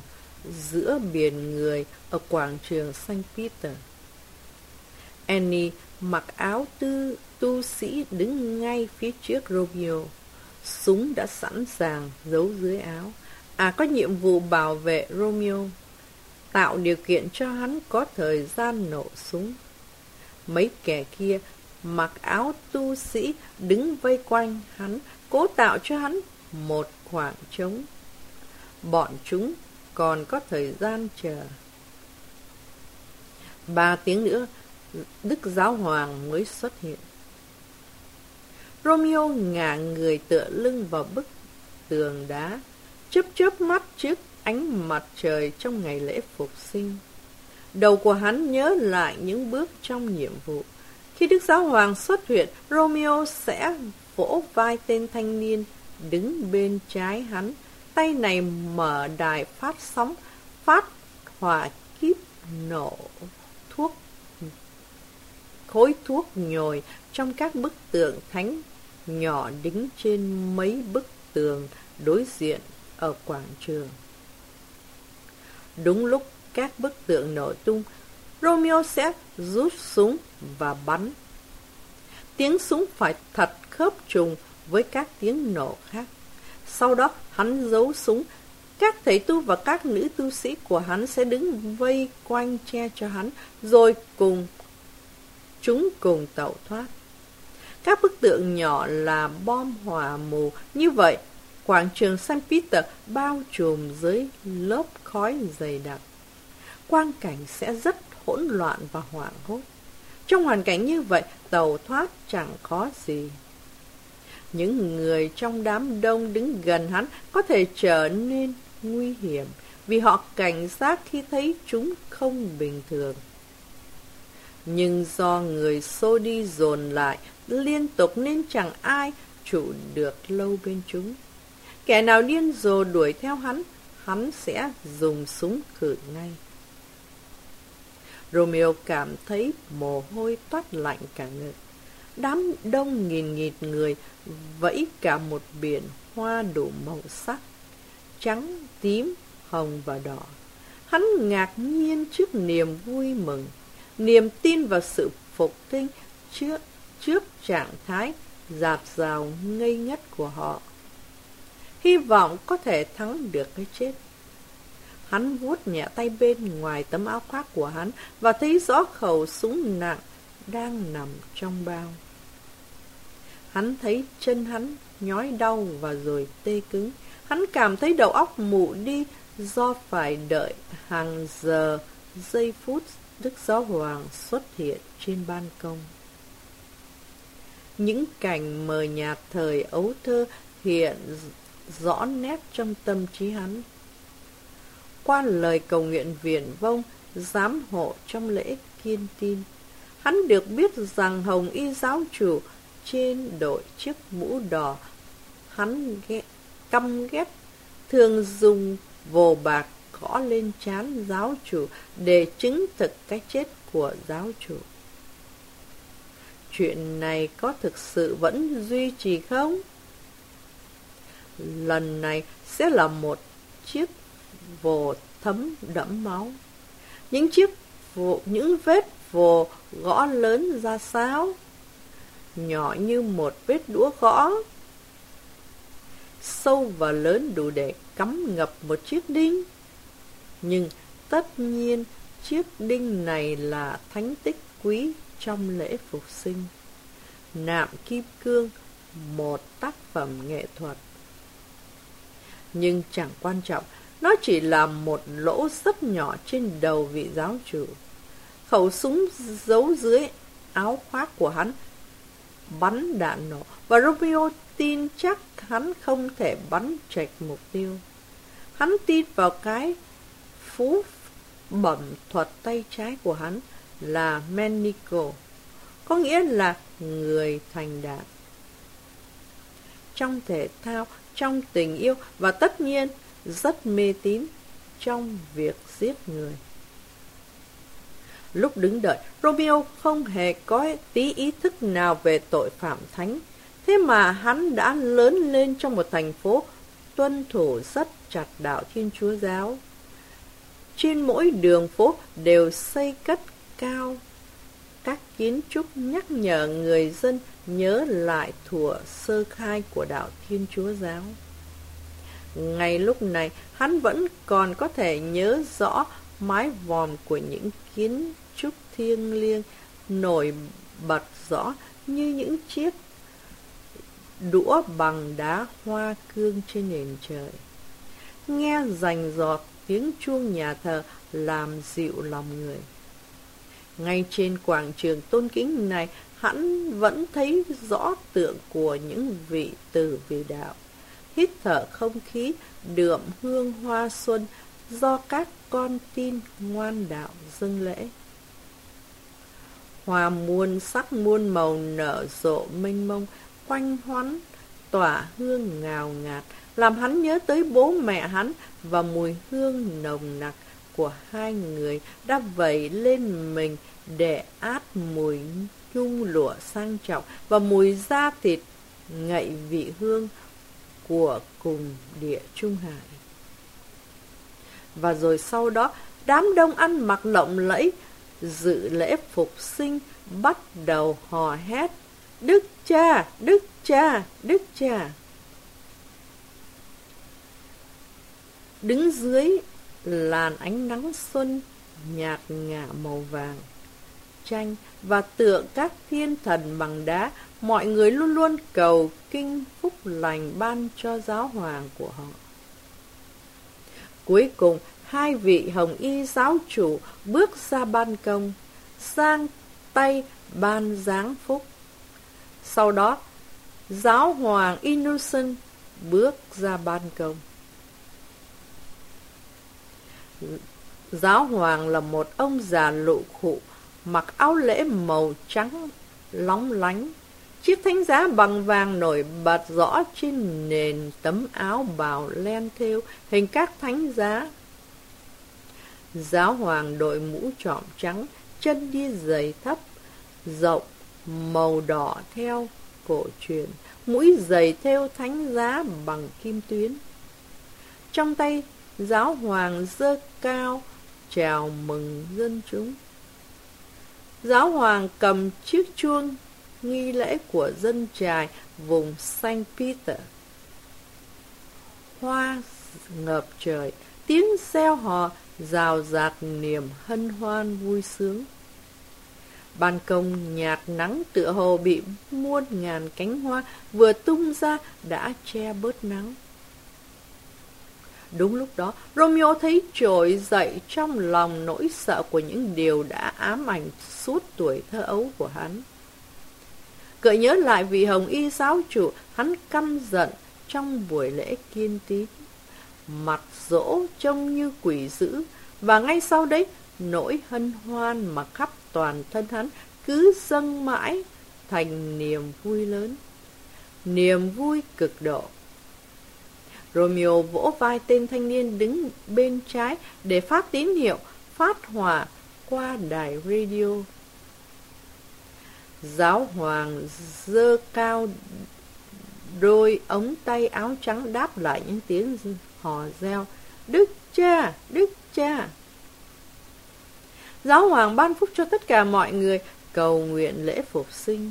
giữa biển người ở quảng trường St. Peter. Annie mặc áo tư tu sĩ đứng ngay phía trước Romeo. Súng đã sẵn sàng giấu dưới áo. À có nhiệm vụ bảo vệ Romeo, tạo điều kiện cho hắn có thời gian nổ súng. Mấy kẻ kia mặc áo tu sĩ đứng vây quanh hắn, cố tạo cho hắn một khoảng trống. Bọn chúng còn có thời gian chờ. Ba tiếng nữa, Đức Giáo Hoàng mới xuất hiện. Romeo ngả người tựa lưng vào bức tường đá, chớp chớp mắt trước ánh mặt trời trong ngày lễ phục sinh. Đầu của hắn nhớ lại những bước trong nhiệm vụ. Khi Đức Giáo Hoàng xuất hiện, Romeo sẽ vỗ vai tên thanh niên đứng bên trái hắn. Tay này mở đài phát sóng, phát hỏa kíp nổ thuốc khối thuốc nhồi trong các bức tượng thánh nhỏ đính trên mấy bức tường đối diện ở quảng trường. Đúng lúc các bức tượng nổ tung, Romeo sẽ rút súng và bắn. Tiếng súng phải thật khớp trùng với các tiếng nổ khác. Sau đó hắn giấu súng. Các thầy tu và các nữ tu sĩ của hắn sẽ đứng vây quanh che cho hắn, rồi cùng chúng cùng tẩu thoát. Các bức tượng nhỏ là bom hòa mù. Như vậy, quảng trường St. Peter bao trùm dưới lớp khói dày đặc. Quang cảnh sẽ rất hỗn loạn và hoảng hốt. Trong hoàn cảnh như vậy, tàu thoát chẳng khó gì. Những người trong đám đông đứng gần hắn có thể trở nên nguy hiểm vì họ cảnh giác khi thấy chúng không bình thường. Nhưng do người xô đi dồn lại liên tục nên chẳng ai trụ được lâu bên chúng. Kẻ nào điên rồ đuổi theo hắn, hắn sẽ dùng súng cử ngay. Romeo cảm thấy mồ hôi toát lạnh cả ngực. Đám đông nghìn nghịt người vẫy cả một biển hoa đủ màu sắc, trắng, tím, hồng và đỏ. Hắn ngạc nhiên trước niềm vui mừng, niềm tin vào sự phục tinh trước, trước trạng thái dạt dào ngây ngất của họ. Hy vọng có thể thắng được cái chết. Hắn vuốt nhẹ tay bên ngoài tấm áo khoác của hắn và thấy rõ khẩu súng nặng đang nằm trong bao. Hắn thấy chân hắn nhói đau và rồi tê cứng. Hắn cảm thấy đầu óc mụ đi do phải đợi hàng giờ, giây phút Đức Giáo Hoàng xuất hiện trên ban công. Những cảnh mờ nhạt thời ấu thơ hiện rõ nét trong tâm trí hắn. Qua lời cầu nguyện viển vông, giám hộ trong lễ kiên tin, hắn được biết rằng Hồng Y giáo chủ trên đội chiếc mũ đỏ, hắn ghét, căm ghét, thường dùng vồ bạc gõ lên chán giáo chủ để chứng thực cái chết của giáo chủ. Chuyện này có thực sự vẫn duy trì không? Lần này sẽ là một chiếc vồ thấm đẫm máu. Những chiếc vồ, những vết vồ gõ lớn ra sao? Nhỏ như một vết đũa gõ. Sâu và lớn đủ để cắm ngập một chiếc đinh. Nhưng tất nhiên chiếc đinh này là thánh tích quý trong lễ phục sinh. Nạm kim cương, một tác phẩm nghệ thuật. Nhưng chẳng quan trọng, nó chỉ là một lỗ rất nhỏ trên đầu vị giáo chủ. Khẩu súng giấu dưới áo khoác của hắn bắn đạn nổ và Romeo tin chắc hắn không thể bắn trạch mục tiêu. Hắn tin vào cái phú bẩm thuật tay trái của hắn là Menico, có nghĩa là người thành đạt. Trong thể thao, trong tình yêu và tất nhiên rất mê tín trong việc giết người. Lúc đứng đợi, Romeo không hề có tí ý thức nào về tội phạm thánh. Thế mà hắn đã lớn lên trong một thành phố tuân thủ rất chặt đạo Thiên Chúa Giáo. Trên mỗi đường phố đều xây cất cao các kiến trúc nhắc nhở người dân nhớ lại thủa sơ khai của đạo Thiên Chúa Giáo. Ngay lúc này, hắn vẫn còn có thể nhớ rõ mái vòm của những kiến trúc thiêng liêng nổi bật rõ như những chiếc đũa bằng đá hoa cương trên nền trời. Nghe rành giọt tiếng chuông nhà thờ làm dịu lòng người. Ngay trên quảng trường tôn kính này, hắn vẫn thấy rõ tượng của những vị tử vì đạo. Hít thở không khí, đượm hương hoa xuân do các con tin ngoan đạo dâng lễ. Hoa muôn sắc muôn màu nở rộ mênh mông, quanh hoắn, tỏa hương ngào ngạt, làm hắn nhớ tới bố mẹ hắn và mùi hương nồng nặc của hai người đã vẩy lên mình để át mùi nhung lụa sang trọng và mùi da thịt ngậy vị hương của cùng địa Trung Hải. Và rồi sau đó, đám đông ăn mặc lộng lẫy, dự lễ phục sinh, bắt đầu hò hét. Đức cha, đức cha, đức cha. Đứng dưới làn ánh nắng xuân nhạt ngả màu vàng, tranh và tượng các thiên thần bằng đá, mọi người luôn luôn cầu kinh phúc lành ban cho giáo hoàng của họ. Cuối cùng, hai vị hồng y giáo chủ bước ra ban công, sang tay ban giáng phúc. Sau đó, giáo hoàng Innocent bước ra ban công. Giáo hoàng là một ông già lụ khụ, mặc áo lễ màu trắng, lóng lánh. Chiếc thánh giá bằng vàng nổi bật rõ trên nền tấm áo bào len thêu hình các thánh giá. Giáo hoàng đội mũ trọm trắng, chân đi giày thấp, rộng, màu đỏ theo cổ truyền, mũi giày theo thánh giá bằng kim tuyến. Trong tay, giáo hoàng dơ cao, chào mừng dân chúng. Giáo hoàng cầm chiếc chuông nghi lễ của dân trài vùng Saint Peter. Hoa ngập trời, tiếng reo hò rào rạt niềm hân hoan vui sướng. Ban công nhạt nắng tựa hồ bị muôn ngàn cánh hoa vừa tung ra đã che bớt nắng. Đúng lúc đó, Romeo thấy trội dậy trong lòng nỗi sợ của những điều đã ám ảnh suốt tuổi thơ ấu của hắn. Gợi nhớ lại vị hồng y giáo chủ, hắn căm giận trong buổi lễ kiên tín. Mặt dỗ trông như quỷ dữ, và ngay sau đấy, nỗi hân hoan mà khắp toàn thân hắn cứ dâng mãi thành niềm vui lớn. Niềm vui cực độ. Romeo vỗ vai tên thanh niên đứng bên trái để phát tín hiệu, phát hỏa qua đài radio. Giáo hoàng dơ cao đôi ống tay áo trắng đáp lại những tiếng hò reo. Đức cha, đức cha. Giáo hoàng ban phúc cho tất cả mọi người, cầu nguyện lễ phục sinh.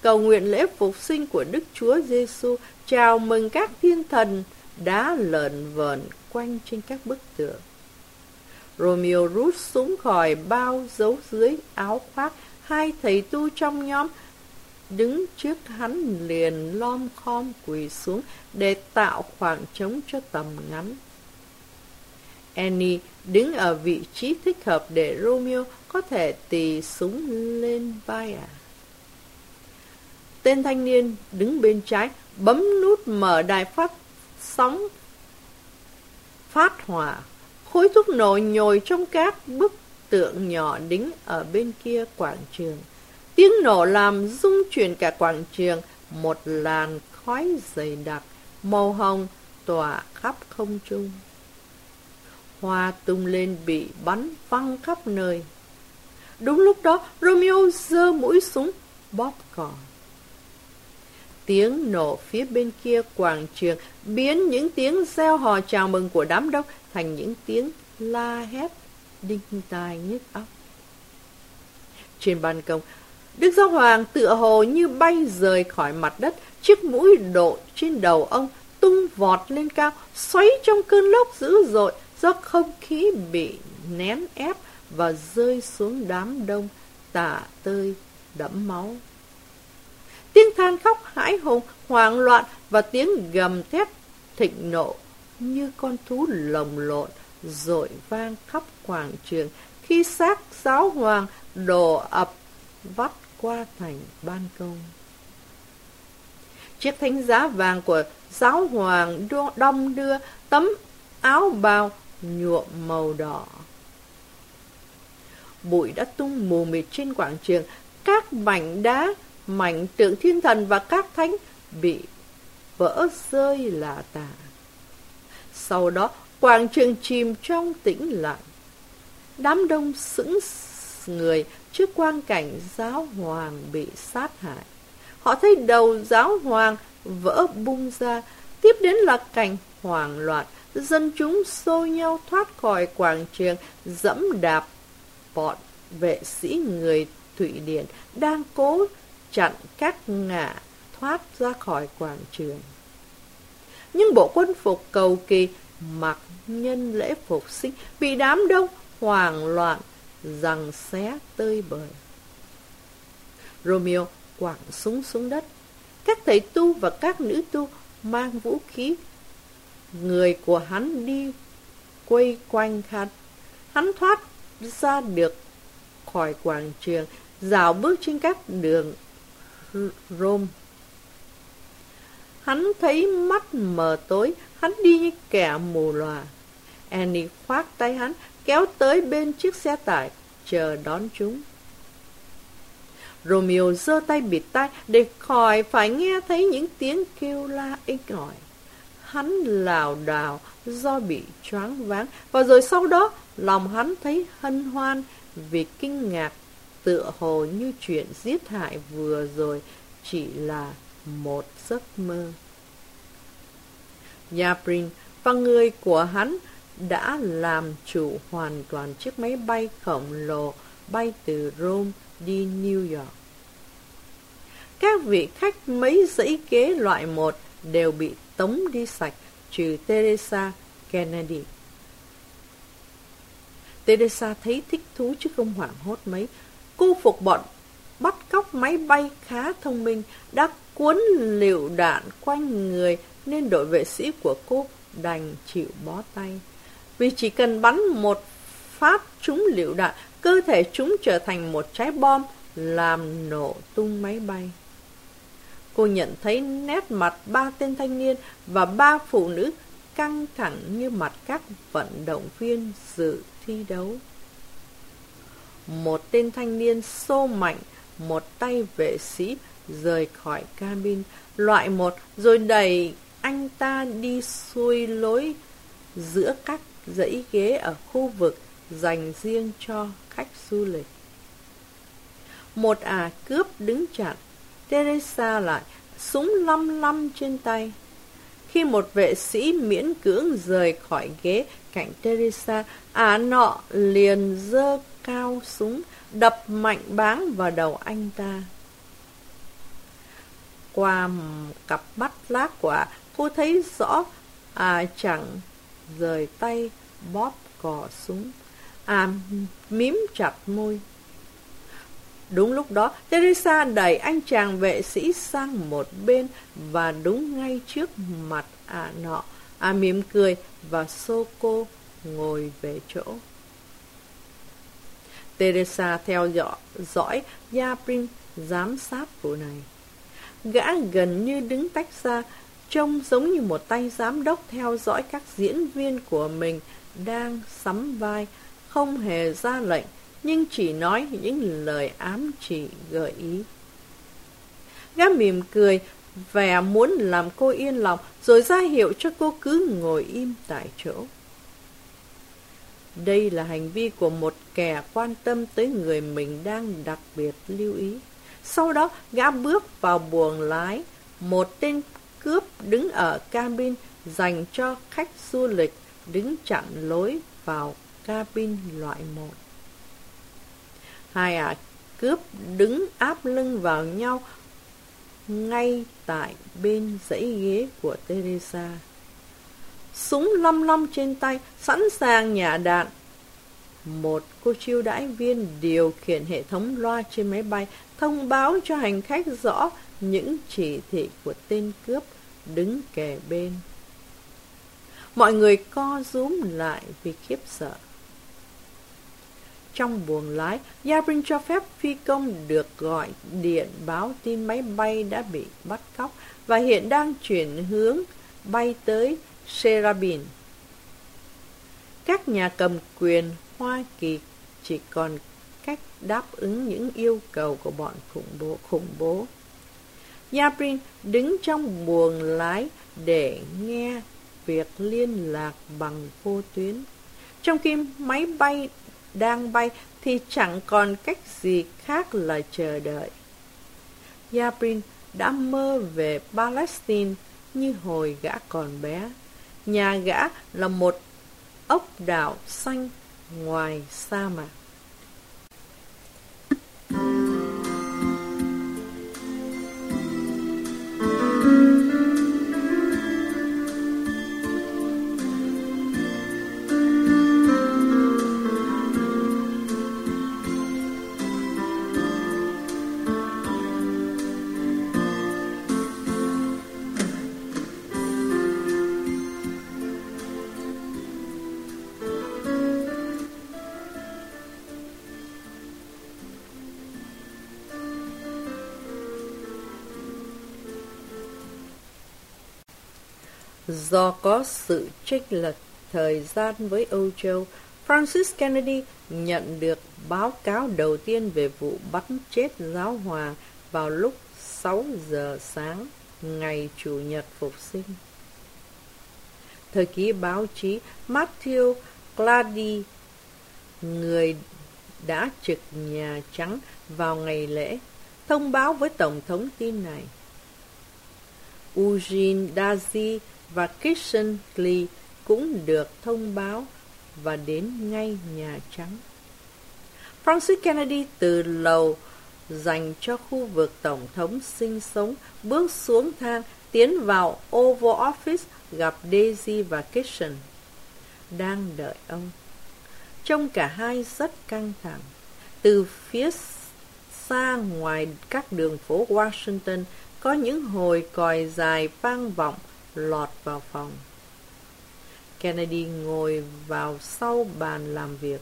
Cầu nguyện lễ phục sinh của Đức Chúa Giêsu, chào mừng các thiên thần đã lợn vờn quanh trên các bức tượng. Romeo rút súng khỏi bao giấu dưới áo khoác, hai thầy tu trong nhóm, đứng trước hắn liền lom khom quỳ xuống để tạo khoảng trống cho tầm ngắm. Annie đứng ở vị trí thích hợp để Romeo có thể tì súng lên vai à. Tên thanh niên đứng bên trái, bấm nút mở đài phát sóng, phát hỏa khối thuốc nổ nhồi trong các bức tượng nhỏ đính ở bên kia quảng trường. Tiếng nổ làm rung chuyển cả quảng trường, một làn khói dày đặc, màu hồng tỏa khắp không trung. Hoa tung lên bị bắn văng khắp nơi. Đúng lúc đó, romeo giơ mũi súng, bóp cò. Tiếng nổ phía bên kia quảng trường biến những tiếng reo hò chào mừng của đám đông thành những tiếng la hét đinh tai nhức óc. Trên ban công, Đức Giáo Hoàng tựa hồ như bay rời khỏi mặt đất, chiếc mũi độ trên đầu ông tung vọt lên cao, xoáy trong cơn lốc dữ dội do không khí bị nén ép và rơi xuống đám đông tả tơi đẫm máu. Tiếng than khóc hãi hùng, hoảng loạn và tiếng gầm thét thịnh nộ như con thú lồng lộn rội vang khắp quảng trường khi xác giáo hoàng đổ ập vắt qua thành ban công. Chiếc thánh giá vàng của giáo hoàng đong đưa tấm áo bào nhuộm màu đỏ. Bụi đã tung mù mịt trên quảng trường, các mảnh đá mảnh tượng thiên thần và các thánh bị vỡ rơi lạ tả. Sau đó, quảng trường chìm trong tĩnh lặng. Đám đông sững người trước quang cảnh giáo hoàng bị sát hại. Họ thấy đầu giáo hoàng vỡ bung ra, tiếp đến là cảnh hoảng loạn, dân chúng xô nhau thoát khỏi quảng trường, dẫm đạp bọn vệ sĩ người Thụy Điển đang cố chặn các ngã thoát ra khỏi quảng trường. Nhưng bộ quân phục cầu kỳ mặc nhân lễ phục sinh bị đám đông hoảng loạn rằng xé tơi bời. Romeo quẳng súng xuống đất. Các thầy tu và các nữ tu mang vũ khí. Người của hắn đi quay quanh hắn. Hắn thoát ra được khỏi quảng trường, dạo bước trên các đường Rome. Hắn thấy mắt mờ tối, hắn đi như kẻ mù lòa. Annie khoác tay hắn, kéo tới bên chiếc xe tải, chờ đón chúng. Romeo giơ tay bịt tai để khỏi phải nghe thấy những tiếng kêu la inh ỏi. Hắn lảo đảo do bị choáng váng và rồi sau đó lòng hắn thấy hân hoan vì kinh ngạc tựa hồ như chuyện giết hại vừa rồi chỉ là một giấc mơ. Yabrin và người của hắn đã làm chủ hoàn toàn chiếc máy bay khổng lồ bay từ Rome đi New York. Các vị khách mấy dãy ghế loại một đều bị tống đi sạch, trừ Teresa Kennedy. Teresa thấy thích thú chứ không hoảng hốt mấy. Cô phục bọn bắt cóc máy bay khá thông minh, đã cuốn liều đạn quanh người nên đội vệ sĩ của cô đành chịu bó tay. Vì chỉ cần bắn một phát trúng liều đạn, cơ thể chúng trở thành một trái bom làm nổ tung máy bay. Cô nhận thấy nét mặt ba tên thanh niên và ba phụ nữ căng thẳng như mặt các vận động viên dự thi đấu. Một tên thanh niên xô mạnh, một tay vệ sĩ rời khỏi cabin, loại một rồi đẩy anh ta đi xuôi lối giữa các dãy ghế ở khu vực dành riêng cho khách du lịch. Một ả cướp đứng chặn, Teresa lại, súng lăm lăm trên tay. Khi một vệ sĩ miễn cưỡng rời khỏi ghế cạnh Teresa, ả nọ liền dơ cao súng, đập mạnh báng vào đầu anh ta. Qua cặp mắt lác của cô thấy rõ à chẳng rời tay bóp cò súng. À mím chặt môi. Đúng lúc đó, Teresa đẩy anh chàng vệ sĩ sang một bên và đúng ngay trước mặt à nọ. À mỉm cười và xô cô ngồi về chỗ. Teresa theo dõi, dõi Yaprin giám sát vụ này. Gã gần như đứng tách ra, trông giống như một tay giám đốc theo dõi các diễn viên của mình đang sắm vai, không hề ra lệnh, nhưng chỉ nói những lời ám chỉ gợi ý. Gã mỉm cười, vẻ muốn làm cô yên lòng, rồi ra hiệu cho cô cứ ngồi im tại chỗ. Đây là hành vi của một kẻ quan tâm tới người mình đang đặc biệt lưu ý. Sau đó, gã bước vào buồng lái. Một tên cướp đứng ở cabin dành cho khách du lịch đứng chặn lối vào cabin loại một. Hai ả cướp đứng áp lưng vào nhau ngay tại bên dãy ghế của Teresa. Súng lăm lăm trên tay, sẵn sàng nhả đạn. Một cô chiêu đãi viên điều khiển hệ thống loa trên máy bay thông báo cho hành khách rõ những chỉ thị của tên cướp đứng kề bên. Mọi người co rúm lại vì khiếp sợ. Trong buồng lái, Yabrin cho phép phi công được gọi điện báo tin máy bay đã bị bắt cóc và hiện đang chuyển hướng bay tới Serabin. Các nhà cầm quyền Hoa Kỳ chỉ còn đáp ứng những yêu cầu của bọn khủng bố. Khủng bố. Yabrin đứng trong buồng lái để nghe việc liên lạc bằng vô tuyến. Trong khi máy bay đang bay thì chẳng còn cách gì khác là chờ đợi. Yabrin đã mơ về Palestine như hồi gã còn bé. nhà gã là một ốc đảo xanh ngoài sa mạc. Do có sự chênh lệch thời gian với Âu Châu, Francis Kennedy nhận được báo cáo đầu tiên về vụ bắn chết giáo hoàng vào lúc 6 giờ sáng ngày Chủ nhật phục sinh. Thời ký báo chí Matthew Clady, người đã trực Nhà Trắng vào ngày lễ, thông báo với Tổng thống tin này. Eugene Dazi và Kitchen Lee cũng được thông báo và đến ngay Nhà Trắng. Francis Kennedy từ lầu dành cho khu vực Tổng thống sinh sống bước xuống thang tiến vào Oval Office gặp Daisy và Kitchen. Đang đợi ông. Trông cả hai rất căng thẳng. Từ phía xa ngoài các đường phố Washington có những hồi còi dài vang vọng lọt vào phòng. Kennedy ngồi vào sau bàn làm việc.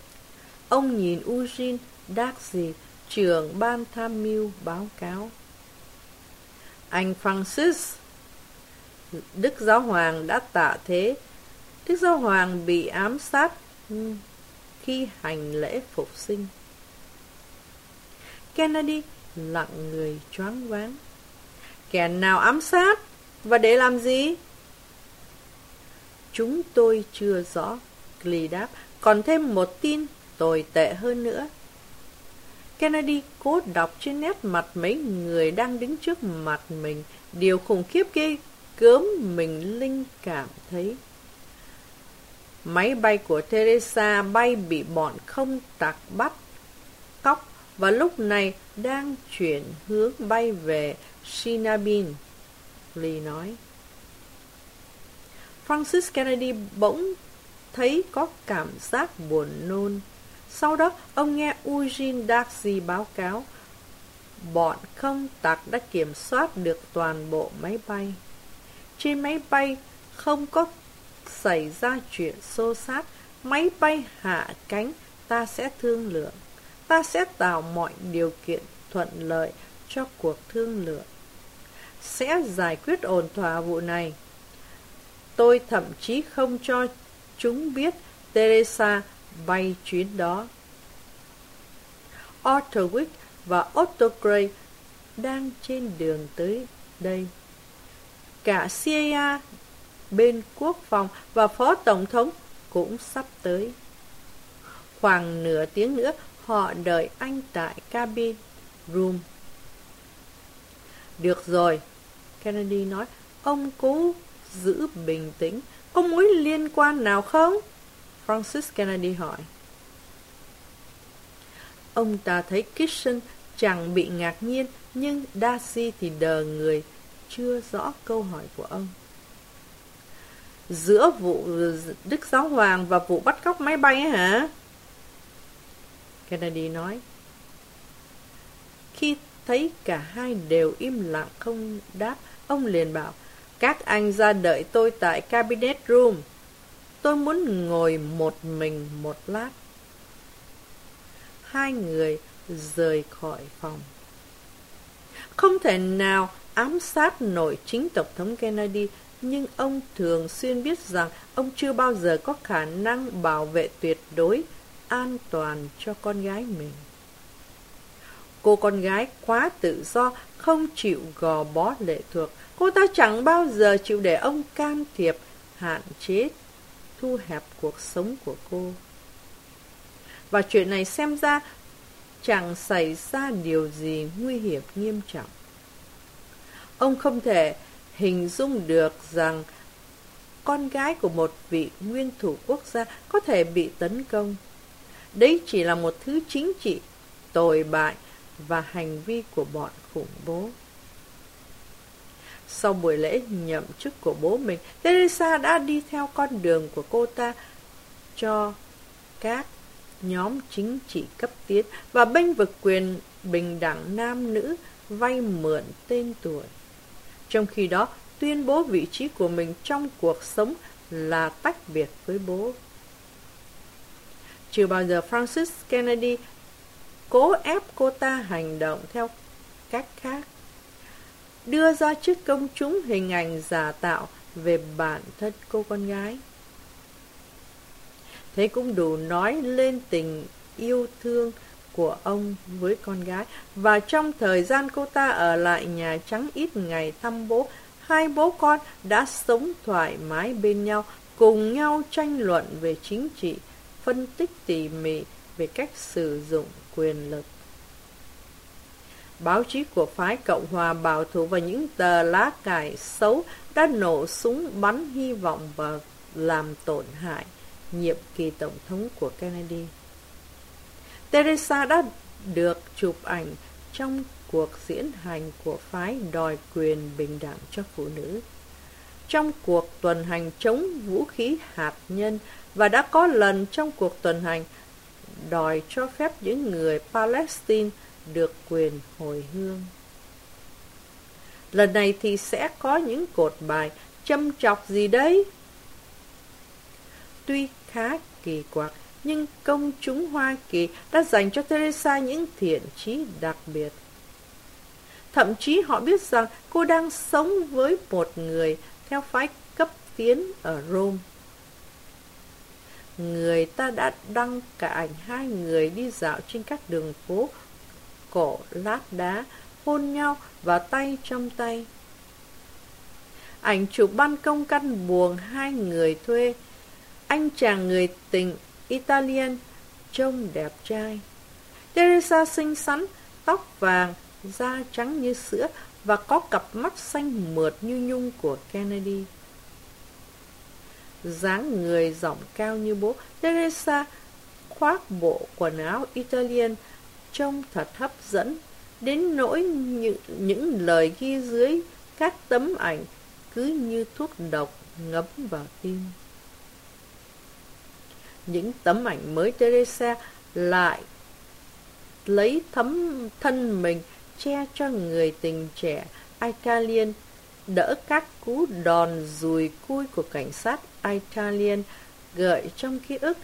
Ông nhìn Eugene Darcy, trưởng ban tham mưu báo cáo. Anh Francis, Đức Giáo Hoàng đã tạ thế. Đức Giáo Hoàng bị ám sát khi hành lễ phục sinh. Kennedy lặng người choáng váng. Kẻ nào ám sát? Và để làm gì? Chúng tôi chưa rõ, Glee đáp. Còn thêm một tin tồi tệ hơn nữa. Kennedy cố đọc trên nét mặt mấy người đang đứng trước mặt mình điều khủng khiếp ghê gớm mình linh cảm thấy. Máy bay của Teresa bay bị bọn không tặc bắt cóc và lúc này đang chuyển hướng bay về Shinabin. Lee nói. Francis Kennedy bỗng thấy có cảm giác buồn nôn. Sau đó, ông nghe Eugene Darcy báo cáo bọn không tặc đã kiểm soát được toàn bộ máy bay. Trên máy bay không có xảy ra chuyện xô xát, máy bay hạ cánh, ta sẽ thương lượng. Ta sẽ tạo mọi điều kiện thuận lợi cho cuộc thương lượng sẽ giải quyết ổn thỏa vụ này. Tôi thậm chí không cho chúng biết Teresa bay chuyến đó. Arthur Wick và Otto Gray đang trên đường tới đây. Cả CIA, bên quốc phòng và phó tổng thống cũng sắp tới. Khoảng nửa tiếng nữa, họ đợi anh tại cabin room. Được rồi, Kennedy nói, ông cố giữ bình tĩnh. Có mối liên quan nào không? Francis Kennedy hỏi. Ông ta thấy Kitchen chẳng bị ngạc nhiên, nhưng Darcy thì đờ người, chưa rõ câu hỏi của ông. Giữa vụ Đức Giáo Hoàng và vụ bắt cóc máy bay ấy hả? Kennedy nói. Khi thấy cả hai đều im lặng không đáp, ông liền bảo, các anh ra đợi tôi tại cabinet room. Tôi muốn ngồi một mình một lát. Hai người rời khỏi phòng. Không thể nào ám sát nổi chính Tổng thống Kennedy, nhưng ông thường xuyên biết rằng ông chưa bao giờ có khả năng bảo vệ tuyệt đối an toàn cho con gái mình. Cô con gái quá tự do, không chịu gò bó lệ thuộc. Cô ta chẳng bao giờ chịu để ông can thiệp, hạn chế, thu hẹp cuộc sống của cô. Và chuyện này xem ra chẳng xảy ra điều gì nguy hiểm nghiêm trọng. Ông không thể hình dung được rằng con gái của một vị nguyên thủ quốc gia có thể bị tấn công. Đấy chỉ là một thứ chính trị, tồi bại và hành vi của bọn khủng bố. Sau buổi lễ nhậm chức của bố mình, Teresa đã đi theo con đường của cô ta cho các nhóm chính trị cấp tiến và bênh vực quyền bình đẳng nam nữ vay mượn tên tuổi. Trong khi đó, tuyên bố vị trí của mình trong cuộc sống là tách biệt với bố. Chưa bao giờ Francis Kennedy cố ép cô ta hành động theo cách khác. Đưa ra trước công chúng hình ảnh giả tạo về bản thân cô con gái. Thế cũng đủ nói lên tình yêu thương của ông với con gái. Và trong thời gian cô ta ở lại Nhà Trắng ít ngày thăm bố, hai bố con đã sống thoải mái bên nhau, cùng nhau tranh luận về chính trị, phân tích tỉ mỉ về cách sử dụng quyền lực. Báo chí của phái Cộng hòa bảo thủ và những tờ lá cải xấu đã nổ súng bắn hy vọng và làm tổn hại nhiệm kỳ tổng thống của Kennedy. Teresa đã được chụp ảnh trong cuộc diễn hành của phái đòi quyền bình đẳng cho phụ nữ. Trong cuộc tuần hành chống vũ khí hạt nhân và đã có lần trong cuộc tuần hành đòi cho phép những người Palestine được quyền hồi hương. Lần này thì sẽ có những cột bài châm chọc gì đấy? Tuy khá kỳ quặc, nhưng công chúng Hoa Kỳ đã dành cho Teresa những thiện chí đặc biệt. Thậm chí họ biết rằng cô đang sống với một người theo phái cấp tiến ở Rome. Người ta đã đăng cả ảnh hai người đi dạo trên các đường phố cổ lát đá, hôn nhau và tay trong tay. Ảnh chụp ban công căn buồng hai người thuê. Anh chàng người tình Italian trông đẹp trai. Teresa xinh xắn, tóc vàng, da trắng như sữa và có cặp mắt xanh mượt như nhung của Kennedy dáng người giọng cao như bố, Teresa khoác bộ quần áo Italian trông thật hấp dẫn, đến nỗi những, những lời ghi dưới các tấm ảnh cứ như thuốc độc ngấm vào tim. Những tấm ảnh mới Teresa lại lấy thấm thân mình che cho người tình trẻ Italian đỡ các cú đòn dùi cui của cảnh sát Italian gợi trong ký ức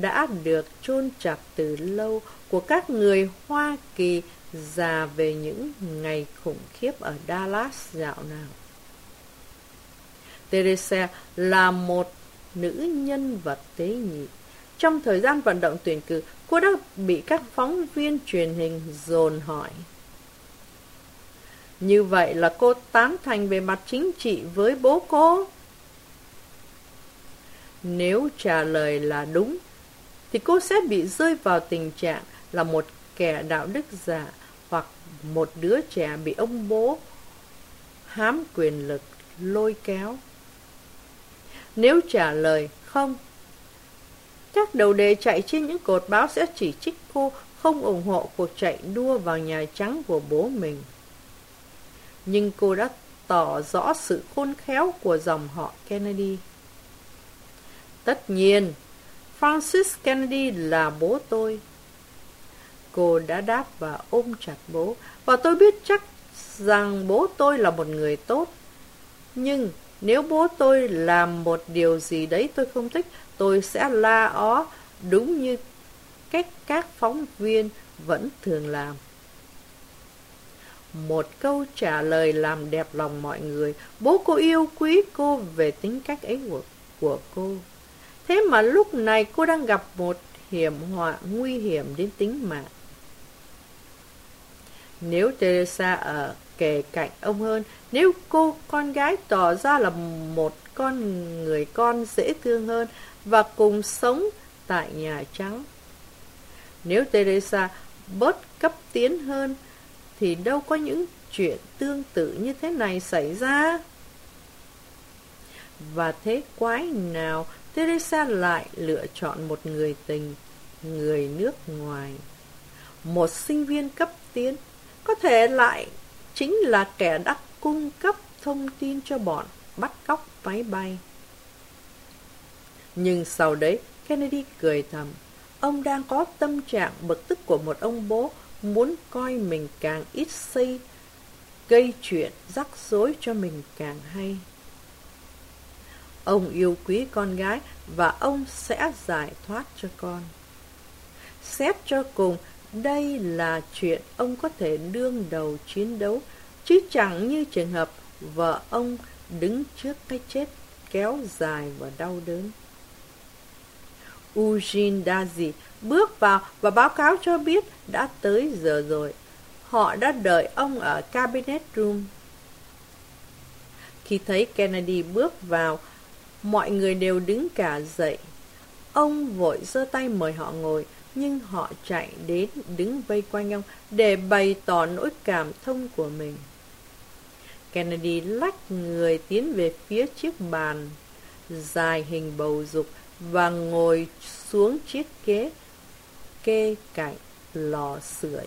đã được chôn chặt từ lâu của các người Hoa Kỳ già về những ngày khủng khiếp ở Dallas dạo nào. Teresa là một nữ nhân vật tế nhị. Trong thời gian vận động tuyển cử, cô đã bị các phóng viên truyền hình dồn hỏi. Như vậy là cô tán thành về mặt chính trị với bố cô? Nếu trả lời là đúng, thì cô sẽ bị rơi vào tình trạng là một kẻ đạo đức giả hoặc một đứa trẻ bị ông bố hám quyền lực lôi kéo. Nếu trả lời không, các đầu đề chạy trên những cột báo sẽ chỉ trích cô không ủng hộ cuộc chạy đua vào Nhà Trắng của bố mình. Nhưng cô đã tỏ rõ sự khôn khéo của dòng họ Kennedy. Tất nhiên, Francis Kennedy là bố tôi. Cô đã đáp và ôm chặt bố, và tôi biết chắc rằng bố tôi là một người tốt. Nhưng nếu bố tôi làm một điều gì đấy tôi không thích, tôi sẽ la ó đúng như cách các phóng viên vẫn thường làm. Một câu trả lời làm đẹp lòng mọi người. Bố cô yêu quý cô về tính cách ấy của, của cô. Thế mà lúc này cô đang gặp một hiểm họa nguy hiểm đến tính mạng. Nếu Teresa ở kề cạnh ông hơn, nếu cô con gái tỏ ra là một con người con dễ thương hơn và cùng sống tại Nhà Trắng. Nếu Teresa bớt cấp tiến hơn, thì đâu có những chuyện tương tự như thế này xảy ra. Và thế quái nào Teresa lại lựa chọn một người tình, người nước ngoài. Một sinh viên cấp tiến, có thể lại chính là kẻ đã cung cấp thông tin cho bọn bắt cóc máy bay. Nhưng sau đấy, Kennedy cười thầm. Ông đang có tâm trạng bực tức của một ông bố muốn coi mình càng ít xây, gây chuyện rắc rối cho mình càng hay. Ông yêu quý con gái và ông sẽ giải thoát cho con. Xét cho cùng, đây là chuyện ông có thể đương đầu chiến đấu, chứ chẳng như trường hợp vợ ông đứng trước cái chết kéo dài và đau đớn. Eugene Dazi bước vào và báo cáo cho biết đã tới giờ rồi. Họ đã đợi ông ở Cabinet Room. Khi thấy Kennedy bước vào, mọi người đều đứng cả dậy. Ông vội giơ tay mời họ ngồi, nhưng họ chạy đến đứng vây quanh ông để bày tỏ nỗi cảm thông của mình. Kennedy lách người tiến về phía chiếc bàn dài hình bầu dục và ngồi xuống chiếc ghế kê cạnh lò sưởi.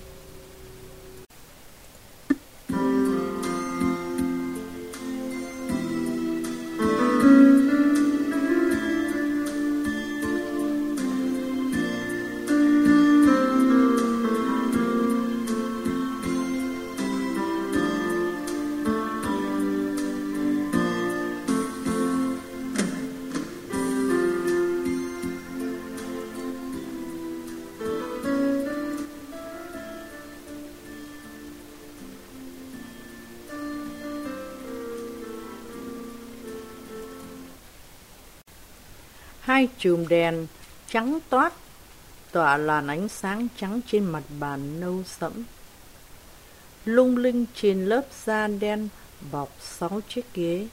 Hai chùm đèn trắng toát tỏa làn ánh sáng trắng trên mặt bàn nâu sẫm. Lung linh trên lớp da đen bọc sáu chiếc ghế,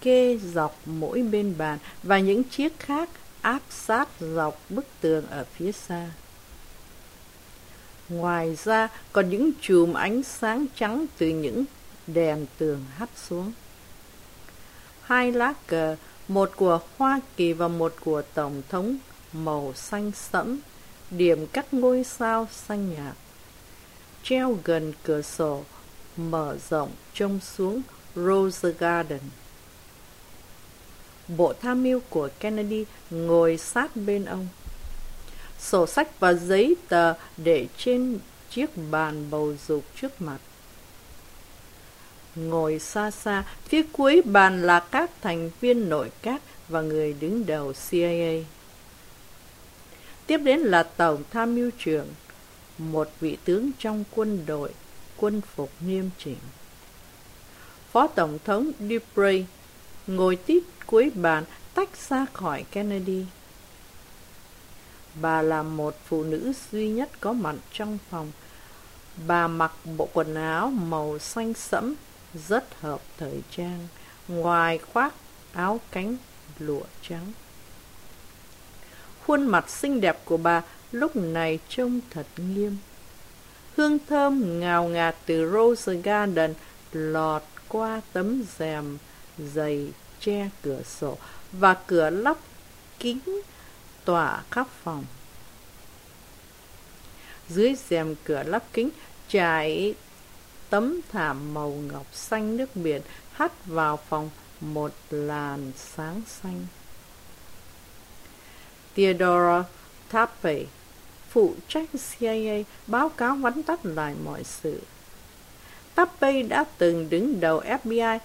kê dọc mỗi bên bàn và những chiếc khác áp sát dọc bức tường ở phía xa. Ngoài ra còn những chùm ánh sáng trắng từ những đèn tường hắt xuống. Hai lá cờ một của Hoa Kỳ và một của Tổng thống màu xanh sẫm, điểm các ngôi sao xanh nhạt. Treo gần cửa sổ, mở rộng trông xuống Rose Garden. Bộ tham mưu của Kennedy ngồi sát bên ông. Sổ sách và giấy tờ để trên chiếc bàn bầu dục trước mặt. Ngồi xa xa, phía cuối bàn là các thành viên nội các và người đứng đầu CIA. Tiếp đến là Tổng tham mưu trưởng, một vị tướng trong quân đội, quân phục nghiêm chỉnh. Phó Tổng thống Dupre ngồi tít cuối bàn tách xa khỏi Kennedy. Bà là một phụ nữ duy nhất có mặt trong phòng. Bà mặc bộ quần áo màu xanh sẫm rất hợp thời trang, ngoài khoác áo cánh lụa trắng. Khuôn mặt xinh đẹp của bà lúc này trông thật nghiêm. Hương thơm ngào ngạt từ Rose Garden lọt qua tấm rèm dày che cửa sổ và cửa lắp kính tỏa khắp phòng. Dưới rèm cửa lắp kính trải tấm thảm màu ngọc xanh nước biển hắt vào phòng một làn sáng xanh. Theodora Tappe, phụ trách CIA báo cáo vắn tắt lại mọi sự. Tappe đã từng đứng đầu FBI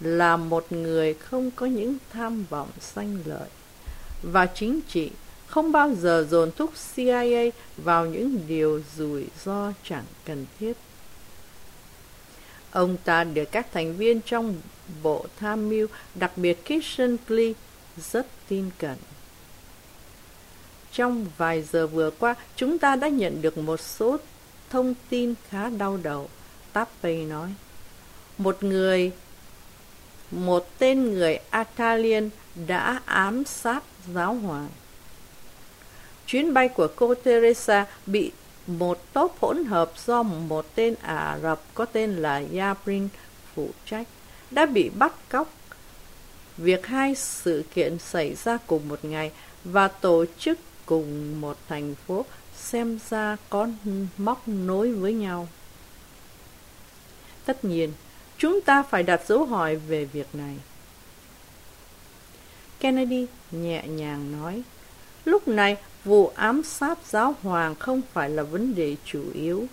là một người không có những tham vọng danh lợi và chính trị không bao giờ dồn thúc CIA vào những điều rủi ro chẳng cần thiết. Ông ta được các thành viên trong bộ tham mưu, đặc biệt Kissinger, rất tin cẩn. Trong vài giờ vừa qua, chúng ta đã nhận được một số thông tin khá đau đầu. Tappey nói. Một người, một tên người Italian đã ám sát giáo hoàng. Chuyến bay của cô Teresa bị một tốp hỗn hợp do một tên Ả Rập có tên là Yabrin phụ trách đã bị bắt cóc. Việc hai sự kiện xảy ra cùng một ngày và tổ chức cùng một thành phố xem ra có móc nối với nhau. Tất nhiên, chúng ta phải đặt dấu hỏi về việc này. Kennedy nhẹ nhàng nói, lúc này vụ ám sát giáo hoàng không phải là vấn đề chủ yếu.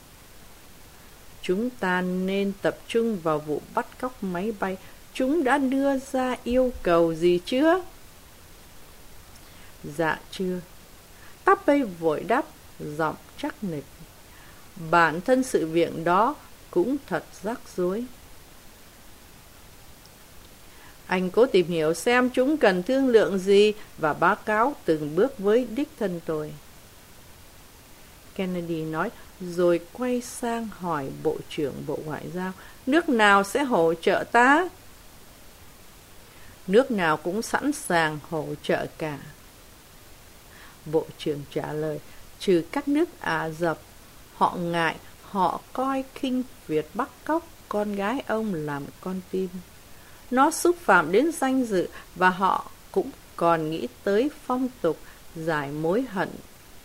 Chúng ta nên tập trung vào vụ bắt cóc máy bay. Chúng đã đưa ra yêu cầu gì chưa? Dạ chưa. Tappy vội đáp, giọng chắc nịch. Bản thân sự việc đó cũng thật rắc rối. Anh cố tìm hiểu xem chúng cần thương lượng gì và báo cáo từng bước với đích thân tôi. Kennedy nói, rồi quay sang hỏi Bộ trưởng Bộ Ngoại giao, nước nào sẽ hỗ trợ ta? Nước nào cũng sẵn sàng hỗ trợ cả. Bộ trưởng trả lời, trừ các nước Ả Rập, họ ngại, họ coi kinh Việt bắt cóc con gái ông làm con tim. Nó xúc phạm đến danh dự và họ cũng còn nghĩ tới phong tục giải mối hận,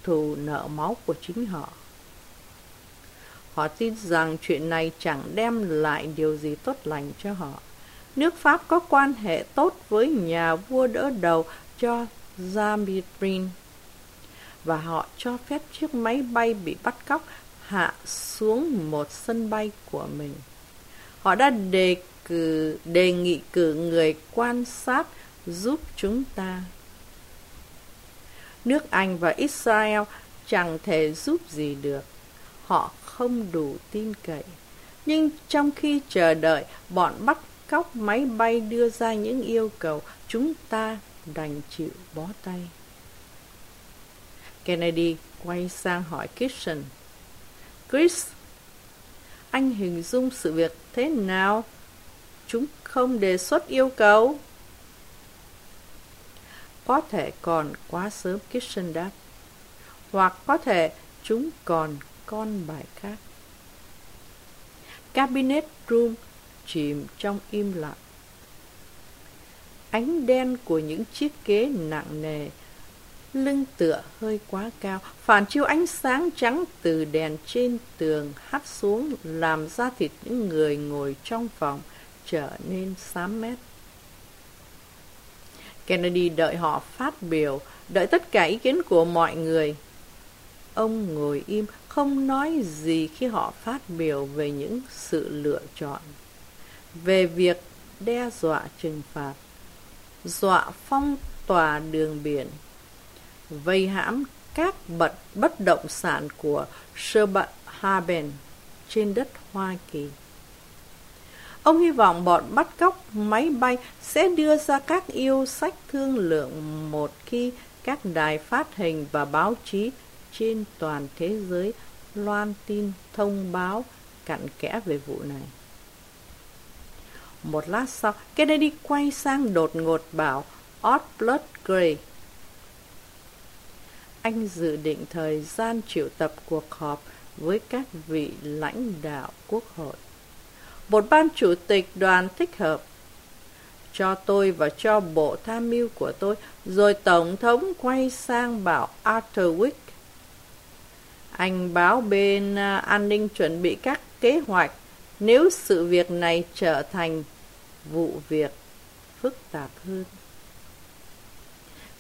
thù nợ máu của chính họ. Họ tin rằng chuyện này chẳng đem lại điều gì tốt lành cho họ. Nước Pháp có quan hệ tốt với nhà vua đỡ đầu cho Zambitrin và họ cho phép chiếc máy bay bị bắt cóc hạ xuống một sân bay của mình. Họ đã đề cử đề nghị cử người quan sát giúp chúng ta. Nước Anh và Israel chẳng thể giúp gì được. Họ không đủ tin cậy. Nhưng trong khi chờ đợi bọn bắt cóc máy bay đưa ra những yêu cầu, chúng ta đành chịu bó tay. Kennedy quay sang hỏi Kitchen. Chris, anh hình dung sự việc thế nào? Chúng không đề xuất yêu cầu. Có thể còn quá sớm Kitchen đáp. Hoặc có thể chúng còn con bài khác. Cabinet room chìm trong im lặng. Ánh đen của những chiếc ghế nặng nề, lưng tựa hơi quá cao, phản chiếu ánh sáng trắng từ đèn trên tường hắt xuống làm da thịt những người ngồi trong phòng trở nên xám mét. Kennedy đợi họ phát biểu, đợi tất cả ý kiến của mọi người. Ông ngồi im, không nói gì khi họ phát biểu về những sự lựa chọn. Về việc đe dọa trừng phạt, dọa phong tỏa đường biển, vây hãm các bật bất động sản của Sherban trên đất Hoa Kỳ. Ông hy vọng bọn bắt cóc máy bay sẽ đưa ra các yêu sách thương lượng một khi các đài phát hình và báo chí trên toàn thế giới loan tin thông báo cặn kẽ về vụ này. Một lát sau, Kennedy quay sang đột ngột bảo Odd Blood Gray. Anh dự định thời gian triệu tập cuộc họp với các vị lãnh đạo quốc hội một ban chủ tịch đoàn thích hợp cho tôi và cho bộ tham mưu của tôi, rồi Tổng thống quay sang bảo Arthur Wick. Anh báo bên à, an ninh chuẩn bị các kế hoạch nếu sự việc này trở thành vụ việc phức tạp hơn.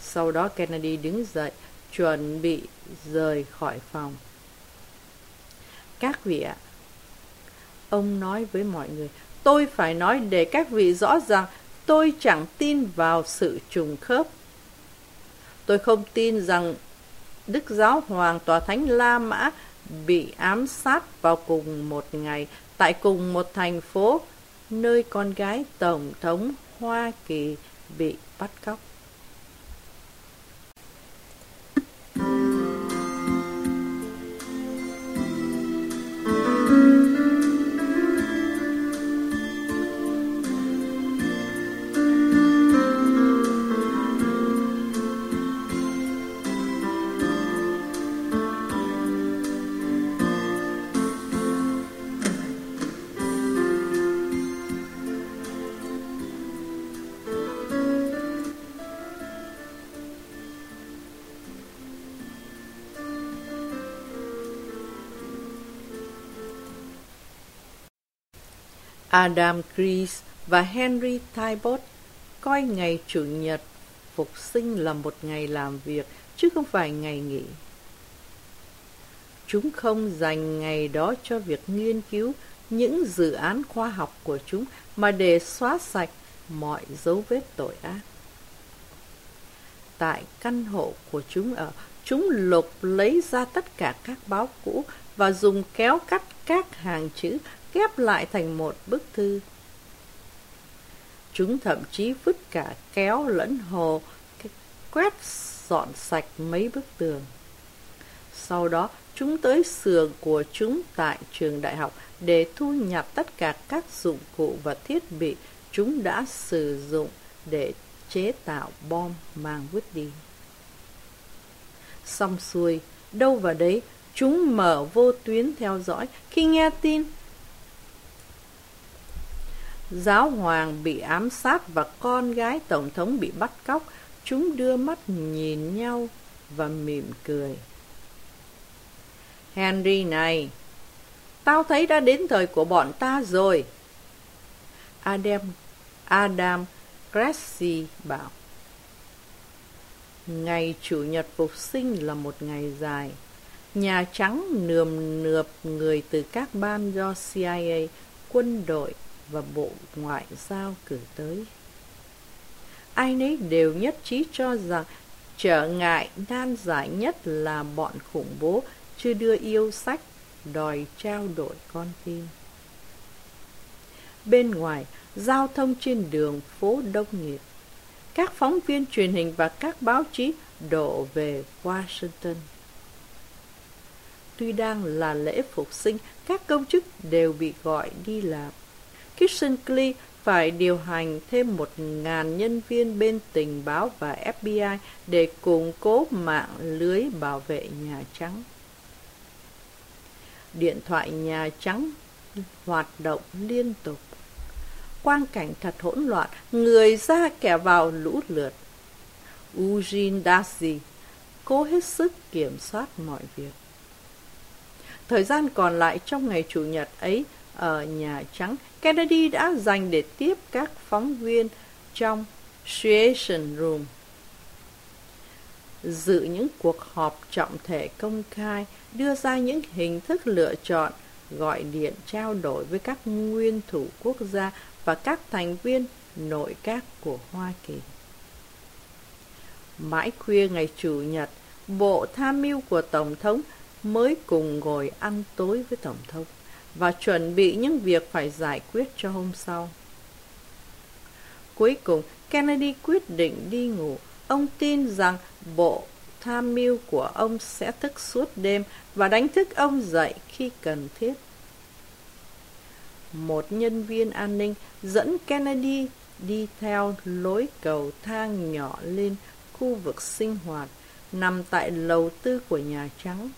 Sau đó Kennedy đứng dậy, chuẩn bị rời khỏi phòng. Các vị ạ, ông nói với mọi người, tôi phải nói để các vị rõ ràng tôi chẳng tin vào sự trùng khớp. Tôi không tin rằng Đức Giáo Hoàng Tòa Thánh La Mã bị ám sát vào cùng một ngày tại cùng một thành phố nơi con gái Tổng thống Hoa Kỳ bị bắt cóc. Adam Grease và Henry Tybot coi ngày Chủ nhật phục sinh là một ngày làm việc, chứ không phải ngày nghỉ. Chúng không dành ngày đó cho việc nghiên cứu những dự án khoa học của chúng, mà để xóa sạch mọi dấu vết tội ác. Tại căn hộ của chúng ở, chúng lục lấy ra tất cả các báo cũ và dùng kéo cắt các hàng chữ ghép lại thành một bức thư. Chúng thậm chí vứt cả kéo lẫn hồ, quét dọn sạch mấy bức tường. Sau đó, chúng tới xưởng của chúng tại trường đại học để thu nhặt tất cả các dụng cụ và thiết bị chúng đã sử dụng để chế tạo bom mang vứt đi. Xong xuôi, đâu vào đấy, chúng mở vô tuyến theo dõi khi nghe tin Giáo hoàng bị ám sát và con gái tổng thống bị bắt cóc. Chúng đưa mắt nhìn nhau và mỉm cười. Henry này, tao thấy đã đến thời của bọn ta rồi. Adam, Adam Cressy bảo. Ngày Chủ nhật phục sinh là một ngày dài. Nhà Trắng nườm nượp người từ các ban do CIA, quân đội và Bộ Ngoại giao cử tới. Ai nấy đều nhất trí cho rằng trở ngại nan giải nhất là bọn khủng bố chưa đưa yêu sách đòi trao đổi con tin. Bên ngoài, giao thông trên đường phố đông nghiệp. Các phóng viên truyền hình và các báo chí đổ về Washington. Tuy đang là lễ phục sinh, các công chức đều bị gọi đi làm. Kissinger phải điều hành thêm một ngàn nhân viên bên tình báo và FBI để củng cố mạng lưới bảo vệ Nhà Trắng. Điện thoại Nhà Trắng hoạt động liên tục. Quang cảnh thật hỗn loạn, người ra kẻ vào lũ lượt. Eugene Darcy cố hết sức kiểm soát mọi việc. Thời gian còn lại trong ngày Chủ nhật ấy ở Nhà Trắng, Kennedy đã dành để tiếp các phóng viên trong Situation Room. Dự những cuộc họp trọng thể công khai, đưa ra những hình thức lựa chọn, gọi điện trao đổi với các nguyên thủ quốc gia và các thành viên nội các của Hoa Kỳ. Mãi khuya ngày Chủ nhật, Bộ Tham mưu của Tổng thống mới cùng ngồi ăn tối với Tổng thống và chuẩn bị những việc phải giải quyết cho hôm sau. Cuối cùng, Kennedy quyết định đi ngủ. Ông tin rằng bộ tham mưu của ông sẽ thức suốt đêm và đánh thức ông dậy khi cần thiết. Một nhân viên an ninh dẫn Kennedy đi theo lối cầu thang nhỏ lên khu vực sinh hoạt nằm tại lầu tư của Nhà Trắng.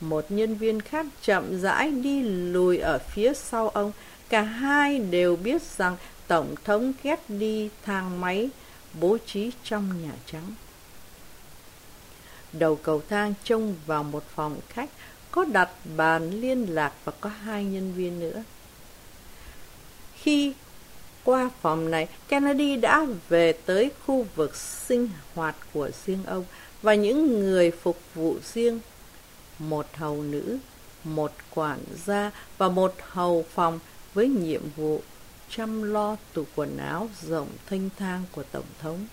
Một nhân viên khác chậm rãi đi lùi ở phía sau ông. Cả hai đều biết rằng Tổng thống ghét đi thang máy bố trí trong Nhà Trắng. Đầu cầu thang trông vào một phòng khách, có đặt bàn liên lạc và có hai nhân viên nữa. Khi qua phòng này, Kennedy đã về tới khu vực sinh hoạt của riêng ông và những người phục vụ riêng. Một hầu nữ, một quản gia và một hầu phòng với nhiệm vụ chăm lo tủ quần áo rộng thênh thang của Tổng thống.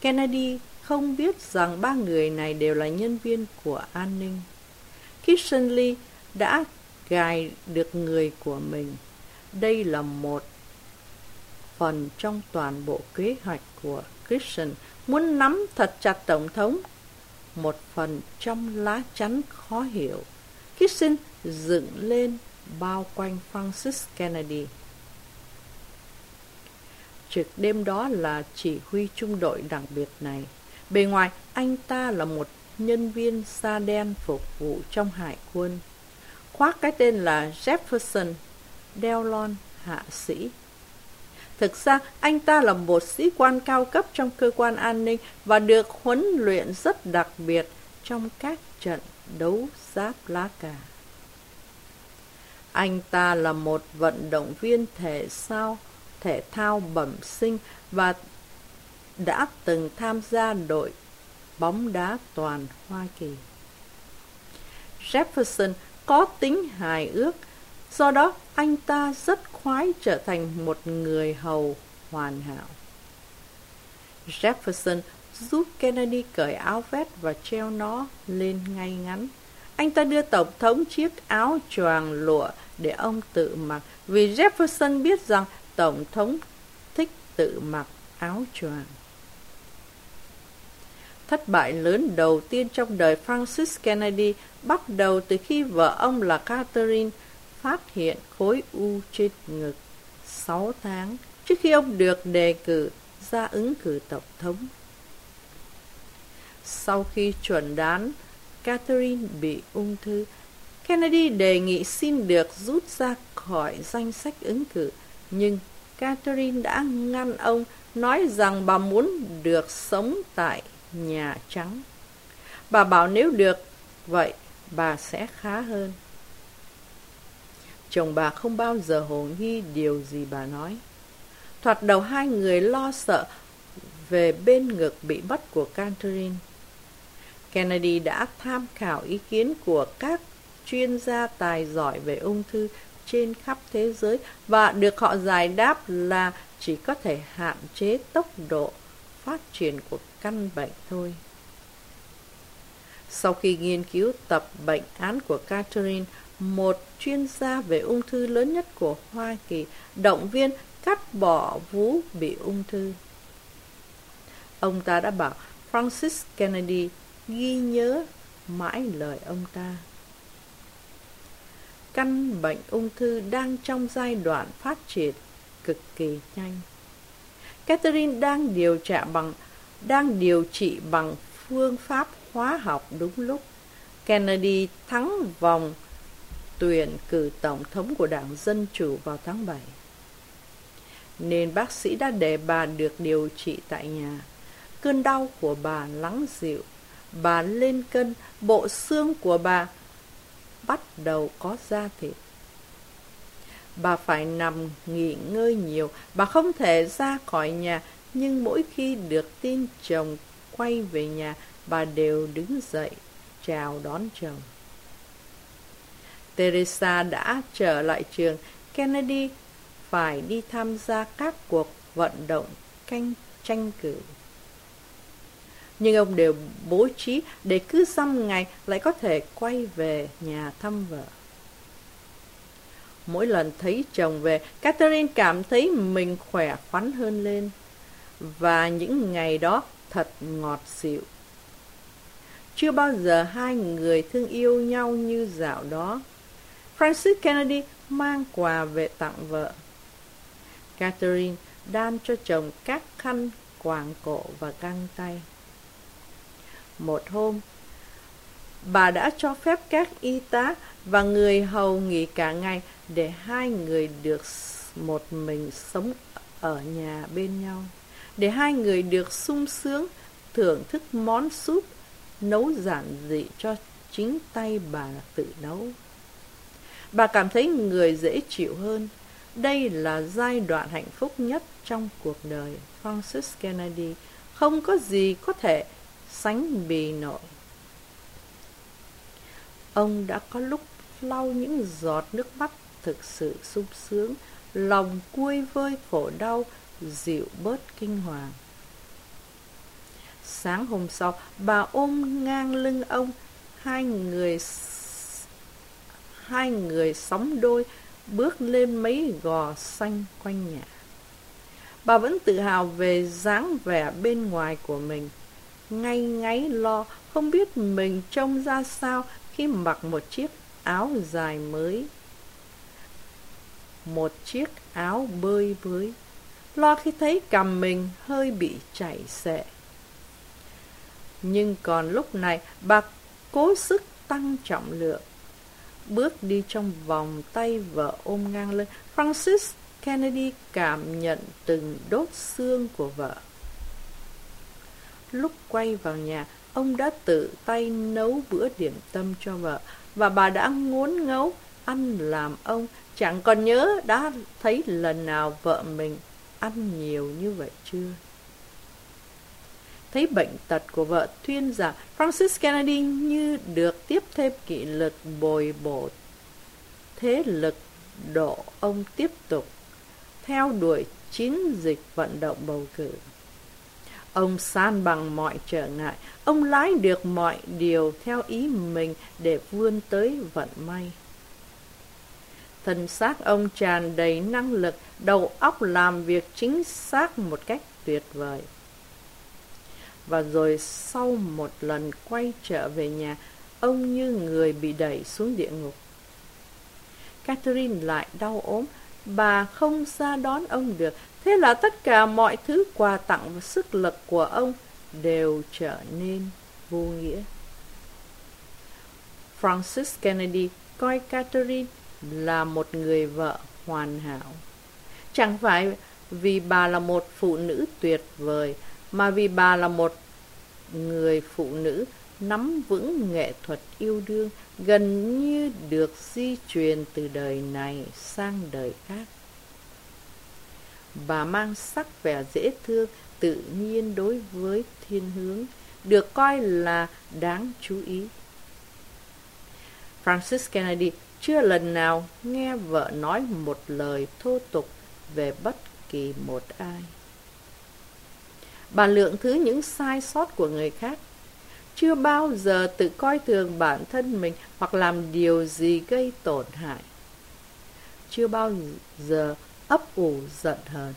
Kennedy không biết rằng ba người này đều là nhân viên của an ninh. Kitchenly đã gài được người của mình. Đây là một phần trong toàn bộ kế hoạch của Christian muốn nắm thật chặt Tổng thống. Một phần trong lá chắn khó hiểu. Kissing dựng lên bao quanh Francis Kennedy. Trực đêm đó là chỉ huy trung đội đặc biệt này. Bề ngoài, anh ta là một nhân viên da đen phục vụ trong hải quân. Khoác cái tên là Jefferson, Delon, hạ sĩ. Thực ra, anh ta là một sĩ quan cao cấp trong cơ quan an ninh và được huấn luyện rất đặc biệt trong các trận đấu giáp lá cà. Anh ta là một vận động viên thể sao, thể thao bẩm sinh và đã từng tham gia đội bóng đá toàn Hoa Kỳ. Jefferson có tính hài ước, do đó, anh ta rất khoái trở thành một người hầu hoàn hảo. Jefferson giúp Kennedy cởi áo vest và treo nó lên ngay ngắn. Anh ta đưa Tổng thống chiếc áo choàng lụa để ông tự mặc, vì Jefferson biết rằng Tổng thống thích tự mặc áo choàng. Thất bại lớn đầu tiên trong đời Francis Kennedy bắt đầu từ khi vợ ông là Catherine phát hiện khối u trên ngực 6 tháng trước khi ông được đề cử ra ứng cử tổng thống. Sau khi chuẩn đoán Catherine bị ung thư, Kennedy đề nghị xin được rút ra khỏi danh sách ứng cử, nhưng Catherine đã ngăn ông nói rằng bà muốn được sống tại Nhà Trắng. Bà bảo nếu được vậy, bà sẽ khá hơn. Chồng bà không bao giờ hồ nghi điều gì bà nói. Thoạt đầu hai người lo sợ về bên ngực bị bắt của Catherine. Kennedy đã tham khảo ý kiến của các chuyên gia tài giỏi về ung thư trên khắp thế giới và được họ giải đáp là chỉ có thể hạn chế tốc độ phát triển của căn bệnh thôi. Sau khi nghiên cứu tập bệnh án của Catherine, một chuyên gia về ung thư lớn nhất của Hoa Kỳ, động viên cắt bỏ vú bị ung thư. Ông ta đã bảo Francis Kennedy ghi nhớ mãi lời ông ta. Căn bệnh ung thư đang trong giai đoạn phát triển cực kỳ nhanh. Catherine đang điều trị bằng, đang điều trị bằng phương pháp hóa học đúng lúc. Kennedy thắng vòng tuyển cử tổng thống của Đảng Dân Chủ vào tháng 7. Nên bác sĩ đã để bà được điều trị tại nhà. Cơn đau của bà lắng dịu, bà lên cân, bộ xương của bà bắt đầu có da thịt. Bà phải nằm nghỉ ngơi nhiều, bà không thể ra khỏi nhà, nhưng mỗi khi được tin chồng quay về nhà, bà đều đứng dậy, chào đón chồng. Teresa đã trở lại trường, Kennedy phải đi tham gia các cuộc vận động canh tranh cử. Nhưng ông đều bố trí để cứ dăm ngày lại có thể quay về nhà thăm vợ. Mỗi lần thấy chồng về, Catherine cảm thấy mình khỏe khoắn hơn lên. Và những ngày đó thật ngọt xịu. Chưa bao giờ hai người thương yêu nhau như dạo đó. Francis Kennedy mang quà về tặng vợ. Catherine đan cho chồng các khăn quàng cổ và găng tay. Một hôm, bà đã cho phép các y tá và người hầu nghỉ cả ngày để hai người được một mình sống ở nhà bên nhau, để hai người được sung sướng thưởng thức món súp nấu giản dị cho chính tay bà tự nấu. Bà cảm thấy người dễ chịu hơn. Đây là giai đoạn hạnh phúc nhất trong cuộc đời Francis Kennedy không có gì có thể sánh bì nổi. Ông đã có lúc lau những giọt nước mắt thực sự sung sướng, lòng cuôi vơi khổ đau, dịu bớt kinh hoàng. Sáng hôm sau, bà ôm ngang lưng ông, hai người hai người sóng đôi bước lên mấy gò xanh quanh nhà. Bà vẫn tự hào về dáng vẻ bên ngoài của mình, ngay ngáy lo không biết mình trông ra sao khi mặc một chiếc áo dài mới. Một chiếc áo bơi với, lo khi thấy cằm mình hơi bị chảy xệ. Nhưng còn lúc này bà cố sức tăng trọng lượng. Bước đi trong vòng tay vợ ôm ngang lưng, Francis Kennedy cảm nhận từng đốt xương của vợ. Lúc quay vào nhà, ông đã tự tay nấu bữa điểm tâm cho vợ, và bà đã ngốn ngấu ăn làm ông, chẳng còn nhớ đã thấy lần nào vợ mình ăn nhiều như vậy chưa. Thấy bệnh tật của vợ thuyên giảm, Francis Kennedy như được tiếp thêm kỷ lực bồi bổ. Thế lực độ ông tiếp tục theo đuổi chiến dịch vận động bầu cử. Ông san bằng mọi trở ngại, ông lái được mọi điều theo ý mình để vươn tới vận may. Thân xác ông tràn đầy năng lực, đầu óc làm việc chính xác một cách tuyệt vời. Và rồi sau một lần quay trở về nhà, ông như người bị đẩy xuống địa ngục. Catherine lại đau ốm, bà không ra đón ông được, thế là tất cả mọi thứ quà tặng và sức lực của ông đều trở nên vô nghĩa. Francis Kennedy coi Catherine là một người vợ hoàn hảo. Chẳng phải vì bà là một phụ nữ tuyệt vời, mà vì bà là một người phụ nữ nắm vững nghệ thuật yêu đương gần như được di truyền từ đời này sang đời khác. Bà mang sắc vẻ dễ thương, tự nhiên đối với thiên hướng, được coi là đáng chú ý. Francis Kennedy chưa lần nào nghe vợ nói một lời thô tục về bất kỳ một ai. Bà lượng thứ những sai sót của người khác chưa bao giờ tự coi thường bản thân mình hoặc làm điều gì gây tổn hại. Chưa bao giờ ấp ủ giận hờn.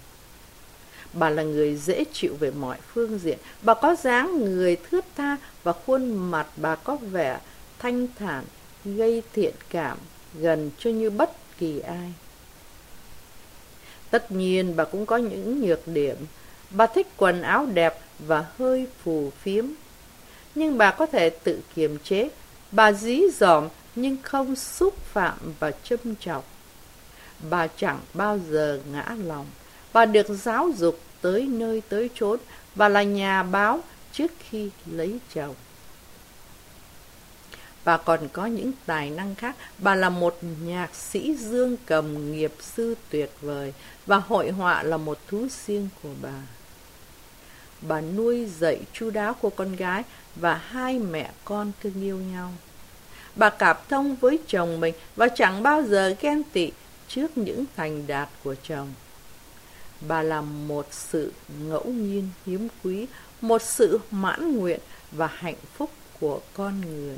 Bà là người dễ chịu về mọi phương diện. Bà có dáng người thướt tha và khuôn mặt bà có vẻ thanh thản, gây thiện cảm, gần cho như bất kỳ ai. Tất nhiên bà cũng có những nhược điểm. Bà thích quần áo đẹp và hơi phù phiếm nhưng bà có thể tự kiềm chế. Bà dí dỏm nhưng không xúc phạm và châm chọc. Bà chẳng bao giờ ngã lòng. Bà được giáo dục tới nơi tới chốn. Bà là nhà báo trước khi lấy chồng. Bà còn có những tài năng khác. Bà là một nhạc sĩ dương cầm nghiệp sư tuyệt vời và hội họa là một thú riêng của bà. Bà nuôi dạy chu đáo của con gái và hai mẹ con thương yêu nhau. Bà cảm thông với chồng mình và chẳng bao giờ ghen tị trước những thành đạt của chồng. Bà là một sự ngẫu nhiên hiếm quý, một sự mãn nguyện và hạnh phúc của con người.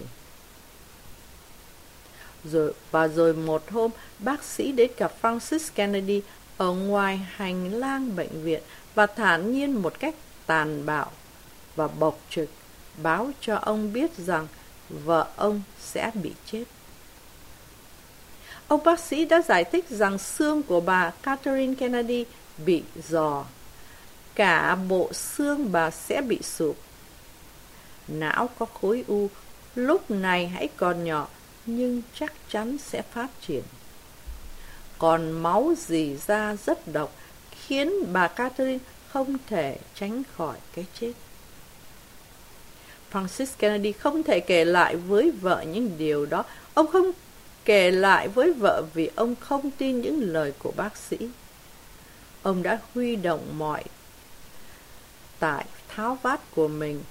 Rồi và rồi một hôm, bác sĩ đến gặp Francis Kennedy ở ngoài hành lang bệnh viện và thản nhiên một cách tàn bạo và bộc trực báo cho ông biết rằng vợ ông sẽ bị chết. Ông bác sĩ đã giải thích rằng xương của bà Catherine Kennedy bị giò, Cả bộ xương bà sẽ bị sụp. Não có khối u, lúc này hãy còn nhỏ, nhưng chắc chắn sẽ phát triển. Còn máu dì ra rất độc, khiến bà Catherine không thể tránh khỏi cái chết. Francis Kennedy không thể kể lại với vợ những điều đó. Ông không kể lại với vợ vì ông không tin những lời của bác sĩ. Ông đã huy động mọi tài tháo vát của mình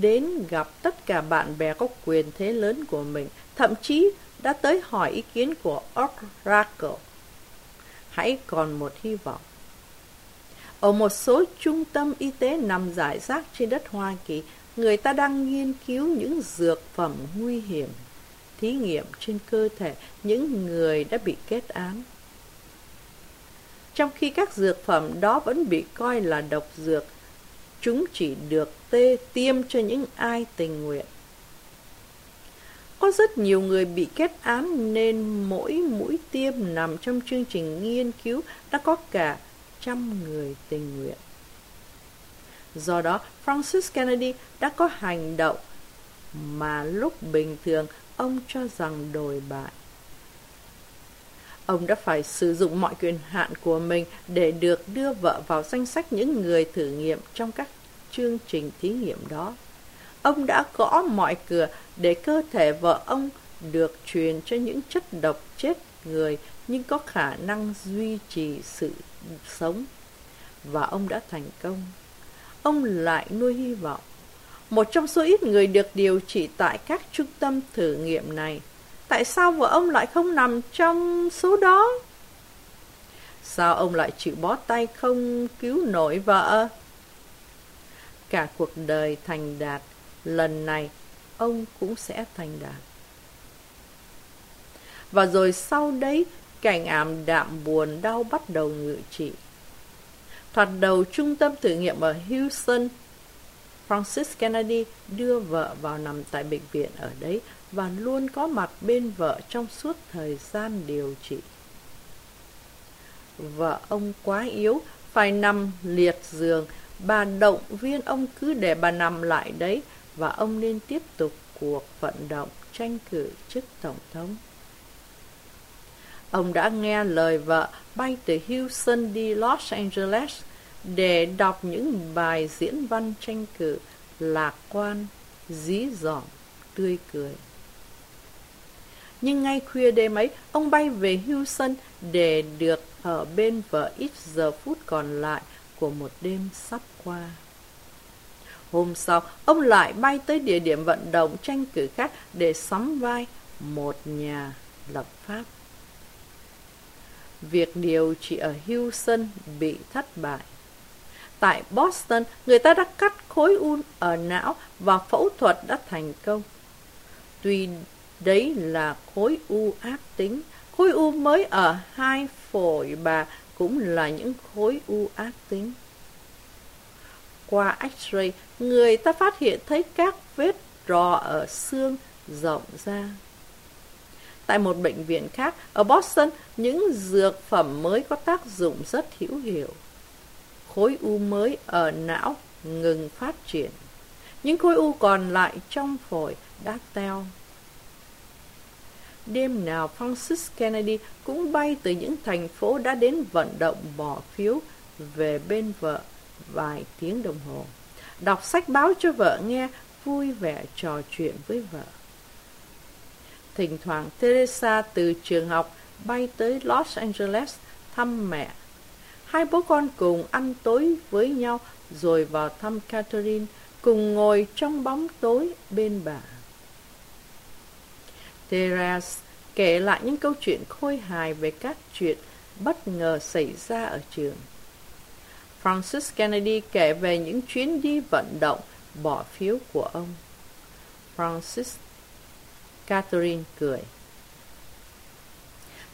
đến gặp tất cả bạn bè có quyền thế lớn của mình, thậm chí đã tới hỏi ý kiến của Oracle. Hãy còn một hy vọng. Ở một số trung tâm y tế nằm rải rác trên đất Hoa Kỳ, người ta đang nghiên cứu những dược phẩm nguy hiểm, thí nghiệm trên cơ thể những người đã bị kết án. Trong khi các dược phẩm đó vẫn bị coi là độc dược, chúng chỉ được tê tiêm cho những ai tình nguyện. Có rất nhiều người bị kết án nên mỗi mũi tiêm nằm trong chương trình nghiên cứu đã có cả trăm người tình nguyện. Do đó, Francis Kennedy đã có hành động mà lúc bình thường ông cho rằng đồi bại. Ông đã phải sử dụng mọi quyền hạn của mình để được đưa vợ vào danh sách những người thử nghiệm trong các chương trình thí nghiệm đó. Ông đã gõ mọi cửa để cơ thể vợ ông được truyền cho những chất độc chết người nhưng có khả năng duy trì sự sống. Và ông đã thành công. Ông lại nuôi hy vọng. Một trong số ít người được điều trị tại các trung tâm thử nghiệm này. Tại sao vợ ông lại không nằm trong số đó? Sao ông lại chịu bó tay không cứu nổi vợ? Cả cuộc đời thành đạt, lần này ông cũng sẽ thành đạt. Và rồi sau đấy, cảnh ảm đạm buồn đau bắt đầu ngự trị. Thoạt đầu trung tâm thử nghiệm ở Houston, Francis Kennedy đưa vợ vào nằm tại bệnh viện ở đấy và luôn có mặt bên vợ trong suốt thời gian điều trị. Vợ ông quá yếu, phải nằm liệt giường, bà động viên ông cứ để bà nằm lại đấy và ông nên tiếp tục cuộc vận động tranh cử chức tổng thống. Ông đã nghe lời vợ bay từ Houston đi Los Angeles để đọc những bài diễn văn tranh cử lạc quan, dí dỏm, tươi cười. Nhưng ngay khuya đêm ấy, ông bay về Houston để được ở bên vợ ít giờ phút còn lại của một đêm sắp qua. Hôm sau, ông lại bay tới địa điểm vận động tranh cử khác để sắm vai một nhà lập pháp. Việc điều trị ở Houston bị thất bại. Tại Boston, người ta đã cắt khối u ở não và phẫu thuật đã thành công. Tuy đấy là khối u ác tính, khối u mới ở hai phổi bà cũng là những khối u ác tính. Qua x-ray, người ta phát hiện thấy các vết rò ở xương rộng ra. Tại một bệnh viện khác, ở Boston, những dược phẩm mới có tác dụng rất hữu hiệu. Khối u mới ở não ngừng phát triển. Những khối u còn lại trong phổi đã teo. Đêm nào Francis Kennedy cũng bay từ những thành phố đã đến vận động bỏ phiếu về bên vợ vài tiếng đồng hồ. Đọc sách báo cho vợ nghe, vui vẻ trò chuyện với vợ. Thỉnh thoảng Teresa từ trường học bay tới Los Angeles thăm mẹ. Hai bố con cùng ăn tối với nhau rồi vào thăm Catherine, cùng ngồi trong bóng tối bên bà. Teresa kể lại những câu chuyện khôi hài về các chuyện bất ngờ xảy ra ở trường. Francis Kennedy kể về những chuyến đi vận động bỏ phiếu của ông. Francis Catherine cười.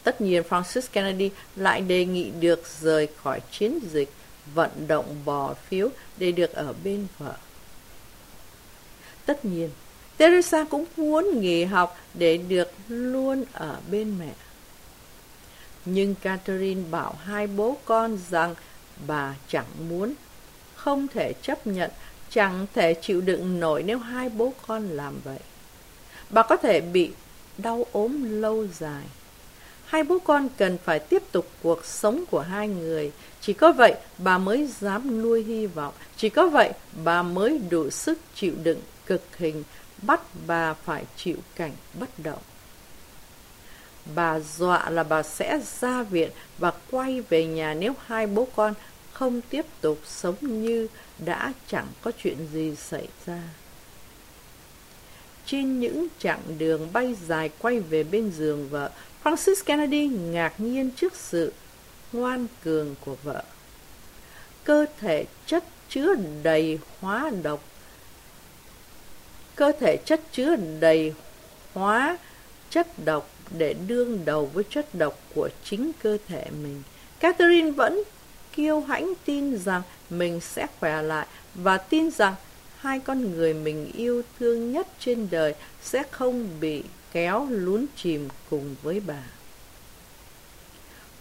Tất nhiên Francis Kennedy lại đề nghị được rời khỏi chiến dịch vận động bỏ phiếu để được ở bên vợ. Tất nhiên, Teresa cũng muốn nghỉ học để được luôn ở bên mẹ. Nhưng Catherine bảo hai bố con rằng bà chẳng muốn, không thể chấp nhận, chẳng thể chịu đựng nổi nếu hai bố con làm vậy. Bà có thể bị đau ốm lâu dài. Hai bố con cần phải tiếp tục cuộc sống của hai người. Chỉ có vậy bà mới dám nuôi hy vọng. Chỉ có vậy bà mới đủ sức chịu đựng cực hình, bắt bà phải chịu cảnh bất động. Bà dọa là bà sẽ ra viện và quay về nhà nếu hai bố con không tiếp tục sống như đã chẳng có chuyện gì xảy ra. Trên những chặng đường bay dài quay về bên giường vợ, Francis Kennedy ngạc nhiên trước sự ngoan cường của vợ. Cơ thể chất chứa đầy hóa độc cơ thể chất chứa đầy hóa chất độc để đương đầu với chất độc của chính cơ thể mình. Catherine vẫn kiêu hãnh tin rằng mình sẽ khỏe lại và tin rằng hai con người mình yêu thương nhất trên đời sẽ không bị kéo lún chìm cùng với bà.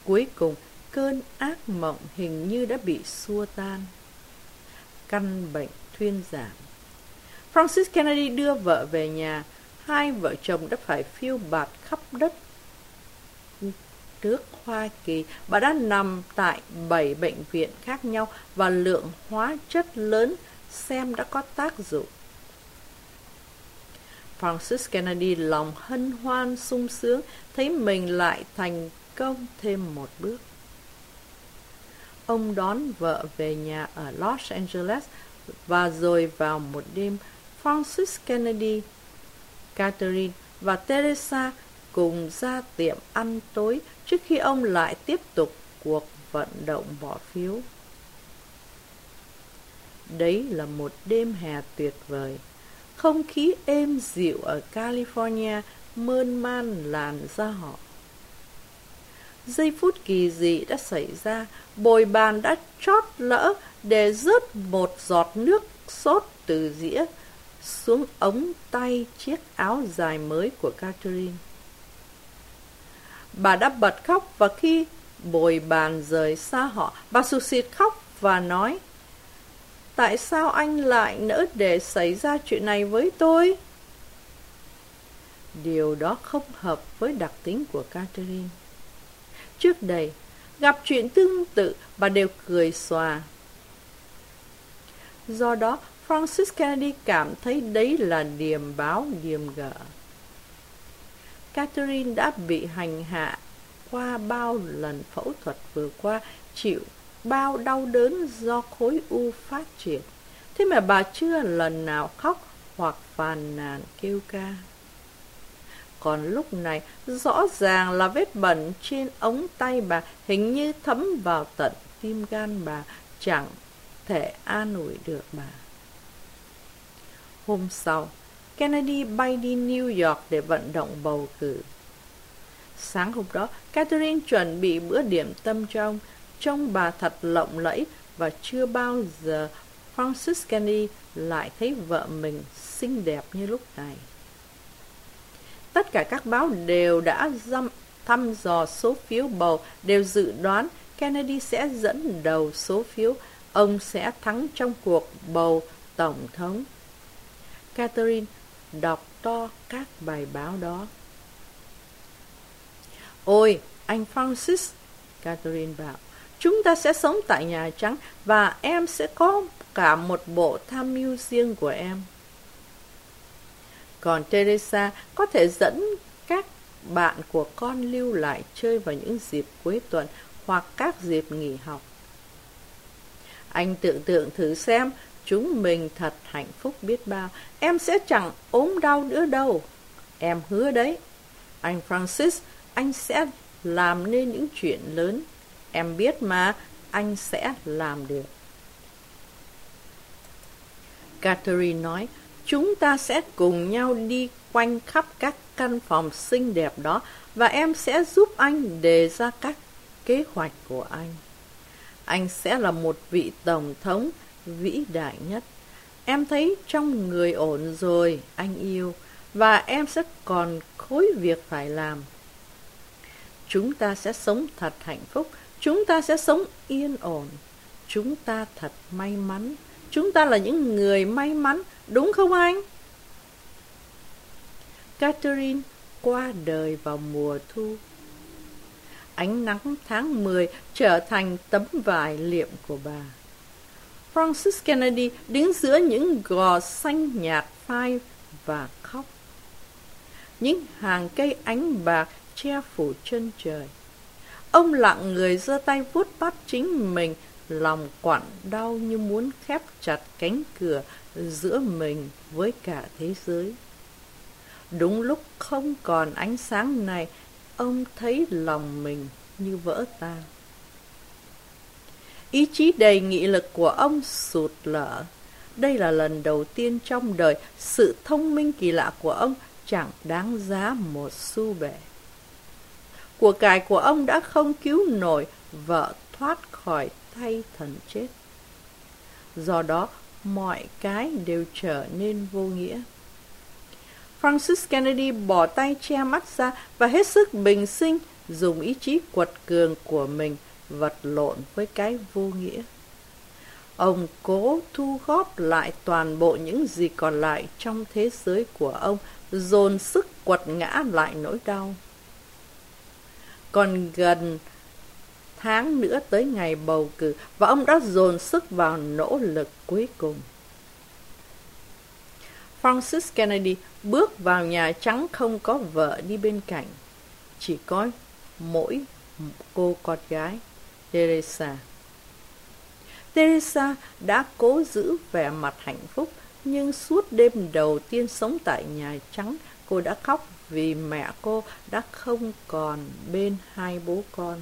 Cuối cùng, cơn ác mộng hình như đã bị xua tan. Căn bệnh thuyên giảm. Francis Kennedy đưa vợ về nhà, hai vợ chồng đã phải phiêu bạt khắp đất nước Hoa Kỳ. Bà đã nằm tại bảy bệnh viện khác nhau và lượng hóa chất lớn xem đã có tác dụng. Francis Kennedy lòng hân hoan sung sướng thấy mình lại thành công thêm một bước. Ông đón vợ về nhà ở Los Angeles và rồi vào một đêm Francis Kennedy, Catherine và Teresa cùng ra tiệm ăn tối trước khi ông lại tiếp tục cuộc vận động bỏ phiếu. Đấy là một đêm hè tuyệt vời. Không khí êm dịu ở California mơn man làn ra họ. Giây phút kỳ dị đã xảy ra, bồi bàn đã chót lỡ để rớt một giọt nước sốt từ dĩa xuống ống tay chiếc áo dài mới của Catherine. Bà đã bật khóc và khi bồi bàn rời xa họ, bà sụt sịt khóc và nói Tại sao anh lại nỡ để xảy ra chuyện này với tôi? Điều đó không hợp với đặc tính của Catherine. Trước đây, gặp chuyện tương tự, bà đều cười xòa. Do đó, Francis Kennedy cảm thấy đấy là điềm báo điềm gở. Catherine đã bị hành hạ qua bao lần phẫu thuật vừa qua, chịu bao đau đớn do khối u phát triển. Thế mà bà chưa lần nào khóc hoặc phàn nàn kêu ca. Còn lúc này, rõ ràng là vết bẩn trên ống tay bà hình như thấm vào tận tim gan bà, chẳng thể an ủi được bà. Hôm sau, Kennedy bay đi New York để vận động bầu cử. Sáng hôm đó, Catherine chuẩn bị bữa điểm tâm cho ông. Trông bà thật lộng lẫy và chưa bao giờ Francis Kennedy lại thấy vợ mình xinh đẹp như lúc này. Tất cả các báo đều đã dăm, thăm dò số phiếu bầu, đều dự đoán Kennedy sẽ dẫn đầu số phiếu, ông sẽ thắng trong cuộc bầu tổng thống. Catherine đọc to các bài báo đó. Ôi, anh Francis, Catherine bảo, chúng ta sẽ sống tại Nhà Trắng và em sẽ có cả một bộ tham mưu riêng của em. Còn Teresa có thể dẫn các bạn của con lưu lại chơi vào những dịp cuối tuần hoặc các dịp nghỉ học. Anh tưởng tượng thử xem, chúng mình thật hạnh phúc biết bao. Em sẽ chẳng ốm đau nữa đâu. Em hứa đấy. Anh Francis, anh sẽ làm nên những chuyện lớn. Em biết mà, anh sẽ làm được. Catherine nói, chúng ta sẽ cùng nhau đi quanh khắp các căn phòng xinh đẹp đó và em sẽ giúp anh đề ra các kế hoạch của anh. Anh sẽ là một vị tổng thống vĩ đại nhất. Em thấy trong người ổn rồi, anh yêu, và em sẽ còn khối việc phải làm. Chúng ta sẽ sống thật hạnh phúc, chúng ta sẽ sống yên ổn. Chúng ta thật may mắn, chúng ta là những người may mắn, đúng không anh? Catherine qua đời vào mùa thu. Ánh nắng tháng 10 trở thành tấm vải liệm của bà. Francis Kennedy đứng giữa những gò xanh nhạt phai và khóc. Những hàng cây ánh bạc che phủ chân trời. Ông lặng người giơ tay vuốt bắt chính mình lòng quặn đau như muốn khép chặt cánh cửa giữa mình với cả thế giới. Đúng lúc không còn ánh sáng này, ông thấy lòng mình như vỡ tan. Ý chí đầy nghị lực của ông sụt lở. Đây là lần đầu tiên trong đời sự thông minh kỳ lạ của ông chẳng đáng giá một xu bể. Của cải của ông đã không cứu nổi vợ thoát khỏi tay thần chết. Do đó, mọi cái đều trở nên vô nghĩa. Francis Kennedy bỏ tay che mắt ra và hết sức bình sinh dùng ý chí quật cường của mình vật lộn với cái vô nghĩa. Ông cố thu góp lại toàn bộ những gì còn lại trong thế giới của ông, dồn sức quật ngã lại nỗi đau. Còn gần tháng nữa tới ngày bầu cử và ông đã dồn sức vào nỗ lực cuối cùng. Francis Kennedy bước vào Nhà Trắng không có vợ đi bên cạnh, chỉ có mỗi cô con gái, Teresa. Teresa đã cố giữ vẻ mặt hạnh phúc, nhưng suốt đêm đầu tiên sống tại Nhà Trắng, cô đã khóc vì mẹ cô đã không còn bên hai bố con.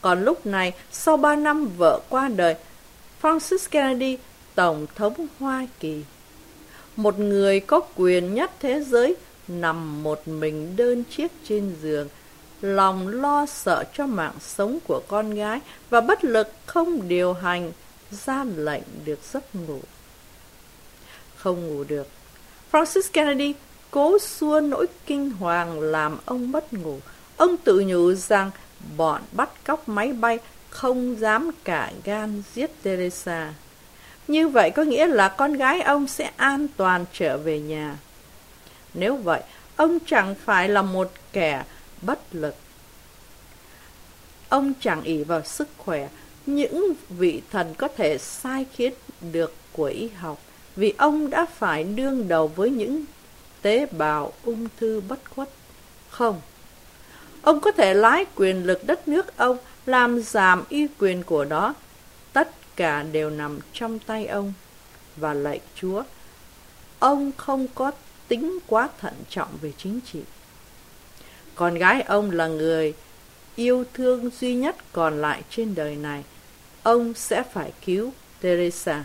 Còn lúc này, sau ba năm vợ qua đời, Francis Kennedy, Tổng thống Hoa Kỳ, một người có quyền nhất thế giới, nằm một mình đơn chiếc trên giường, lòng lo sợ cho mạng sống của con gái và bất lực không điều hành, ra lệnh được giấc ngủ. Không ngủ được, Francis Kennedy cố xua nỗi kinh hoàng làm ông mất ngủ. Ông tự nhủ rằng bọn bắt cóc máy bay không dám cả gan giết Teresa. Như vậy có nghĩa là con gái ông sẽ an toàn trở về nhà. Nếu vậy, ông chẳng phải là một kẻ bất lực. Ông chẳng ỷ vào sức khỏe, những vị thần có thể sai khiến được của y học, vì ông đã phải đương đầu với những tế bào ung thư bất khuất. Không, ông có thể lái quyền lực đất nước ông, làm giảm uy quyền của nó. Tất cả đều nằm trong tay ông. Và lạy Chúa, ông không có tính quá thận trọng về chính trị. Con gái ông là người yêu thương duy nhất còn lại trên đời này. Ông sẽ phải cứu Teresa.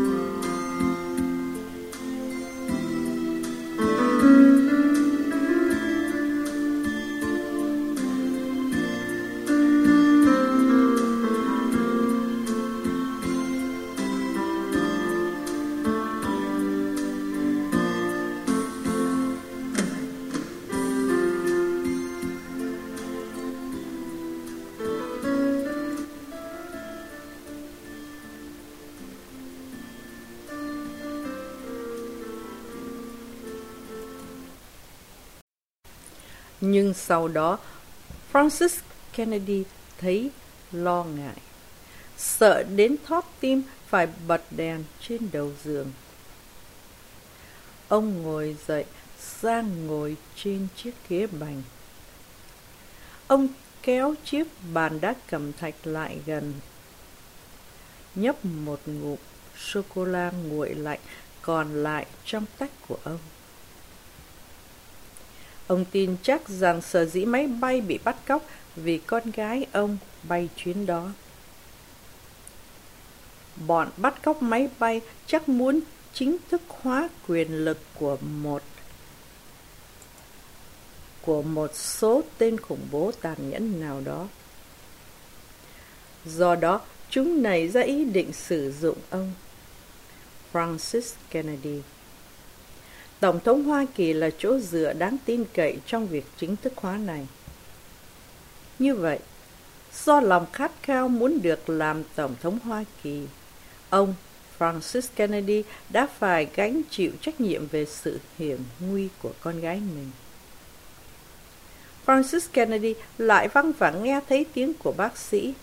Nhưng sau đó, Francis Kennedy thấy lo ngại, sợ đến thót tim phải bật đèn trên đầu giường. Ông ngồi dậy, sang ngồi trên chiếc ghế bành. Ông kéo chiếc bàn đá cầm thạch lại gần. Nhấp một ngụm sô-cô-la nguội lạnh còn lại trong tách của ông. Ông tin chắc rằng sở dĩ máy bay bị bắt cóc vì con gái ông bay chuyến đó. Bọn bắt cóc máy bay chắc muốn chính thức hóa quyền lực của một của một số tên khủng bố tàn nhẫn nào đó. Do đó, chúng nảy ra ý định sử dụng ông Francis Kennedy. Tổng thống Hoa Kỳ là chỗ dựa đáng tin cậy trong việc chính thức hóa này. Như vậy, do lòng khát khao muốn được làm Tổng thống Hoa Kỳ, ông Francis Kennedy đã phải gánh chịu trách nhiệm về sự hiểm nguy của con gái mình. Francis Kennedy lại văng vẳng nghe thấy tiếng của bác sĩ.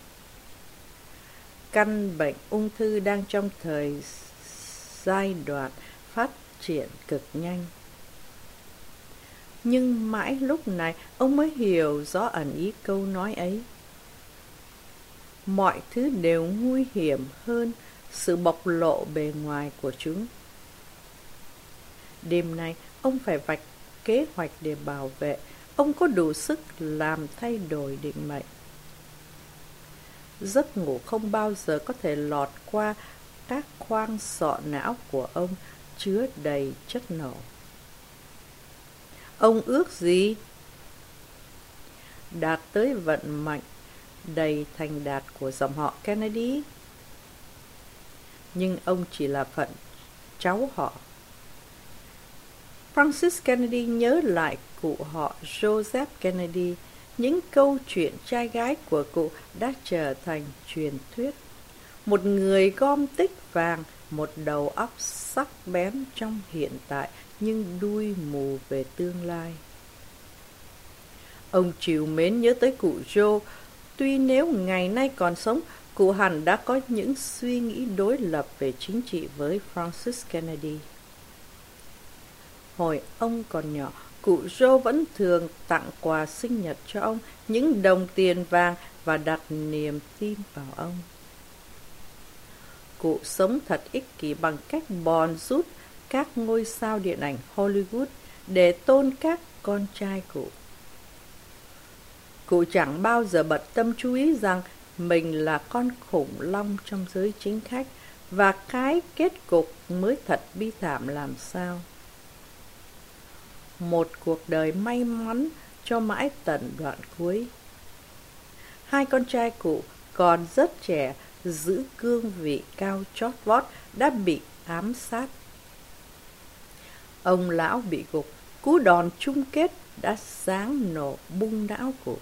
Căn bệnh ung thư đang trong thời giai đoạn triển cực nhanh. Nhưng mãi lúc này ông mới hiểu rõ ẩn ý câu nói ấy. Mọi thứ đều nguy hiểm hơn sự bộc lộ bề ngoài của chúng. Đêm nay, ông phải vạch kế hoạch để bảo vệ. Ông có đủ sức làm thay đổi định mệnh. Giấc ngủ không bao giờ có thể lọt qua các khoang sọ não của ông chứa đầy chất nổ. Ông ước gì? Đạt tới vận mạnh đầy thành đạt của dòng họ Kennedy. Nhưng ông chỉ là phận cháu họ. Francis Kennedy nhớ lại cụ họ Joseph Kennedy. Những câu chuyện trai gái của cụ đã trở thành truyền thuyết. Một người gom tích vàng, một đầu óc sắc bén trong hiện tại nhưng đuôi mù về tương lai. Ông chịu mến nhớ tới cụ Joe, tuy nếu ngày nay còn sống, cụ hẳn đã có những suy nghĩ đối lập về chính trị với Francis Kennedy. Hồi ông còn nhỏ, cụ Joe vẫn thường tặng quà sinh nhật cho ông những đồng tiền vàng và đặt niềm tin vào ông. Cụ sống thật ích kỷ bằng cách bòn rút các ngôi sao điện ảnh Hollywood để tôn các con trai cụ. Cụ chẳng bao giờ bật tâm chú ý rằng mình là con khủng long trong giới chính khách và cái kết cục mới thật bi thảm làm sao. Một cuộc đời may mắn cho mãi tận đoạn cuối. Hai con trai cụ còn rất trẻ giữ cương vị cao chót vót đã bị ám sát. Ông lão bị gục, cú đòn chung kết đã sáng nổ bung não của.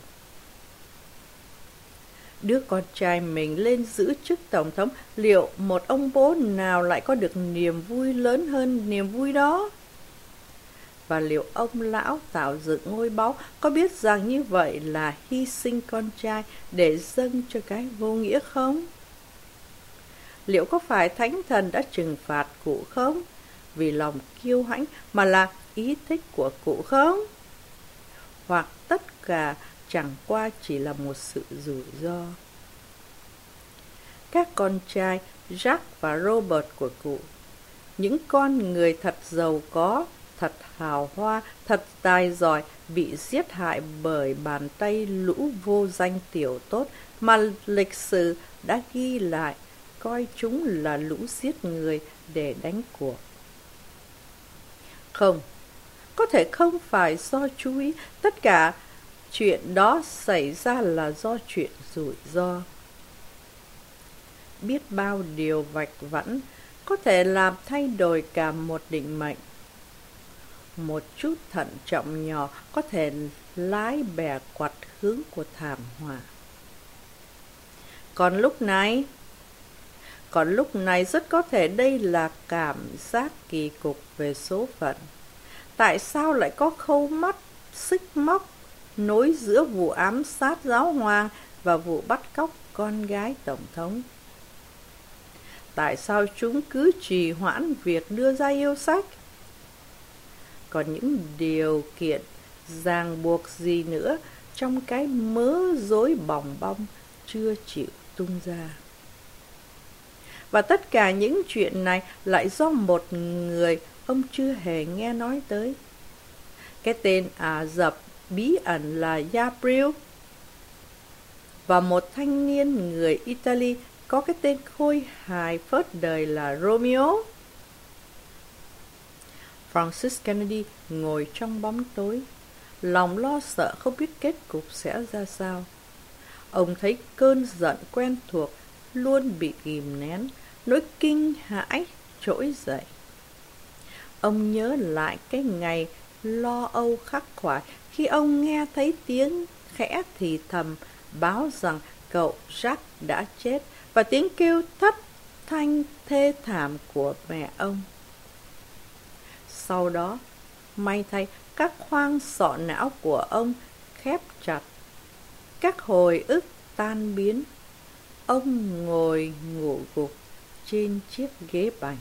Đứa con trai mình lên giữ chức tổng thống, liệu một ông bố nào lại có được niềm vui lớn hơn niềm vui đó? Và liệu ông lão tạo dựng ngôi báu có biết rằng như vậy là hy sinh con trai để dâng cho cái vô nghĩa không? Liệu có phải thánh thần đã trừng phạt cụ không? Vì lòng kiêu hãnh mà là ý thích của cụ không? Hoặc tất cả chẳng qua chỉ là một sự rủi ro. Các con trai Jack và Robert của cụ, những con người thật giàu có, thật hào hoa, thật tài giỏi, bị giết hại bởi bàn tay lũ vô danh tiểu tốt mà lịch sử đã ghi lại coi chúng là lũ giết người để đánh cuộc. Không, có thể không phải do chú ý, tất cả chuyện đó xảy ra là do chuyện rủi ro. Biết bao điều vạch vãn có thể làm thay đổi cả một định mệnh. Một chút thận trọng nhỏ có thể lái bè quặt hướng của thảm họa. Còn lúc này, còn lúc này rất có thể đây là cảm giác kỳ cục về số phận. Tại sao lại có khâu mắt, xích móc, nối giữa vụ ám sát giáo hoàng và vụ bắt cóc con gái Tổng thống? Tại sao chúng cứ trì hoãn việc đưa ra yêu sách? Còn những điều kiện ràng buộc gì nữa trong cái mớ rối bòng bong chưa chịu tung ra? Và tất cả những chuyện này lại do một người ông chưa hề nghe nói tới. Cái tên Ả Rập bí ẩn là Gabriel và một thanh niên người Italy có cái tên khôi hài phớt đời là Romeo. Francis Kennedy ngồi trong bóng tối, lòng lo sợ không biết kết cục sẽ ra sao. Ông thấy cơn giận quen thuộc luôn bị ghìm nén, nỗi kinh hãi trỗi dậy. Ông nhớ lại cái ngày lo âu khắc khoải khi ông nghe thấy tiếng khẽ thì thầm báo rằng cậu Jack đã chết và tiếng kêu thất thanh thê thảm của mẹ ông. Sau đó, may thay các khoang sọ não của ông khép chặt. Các hồi ức tan biến. Ông ngồi ngủ gục trên chiếc ghế bành.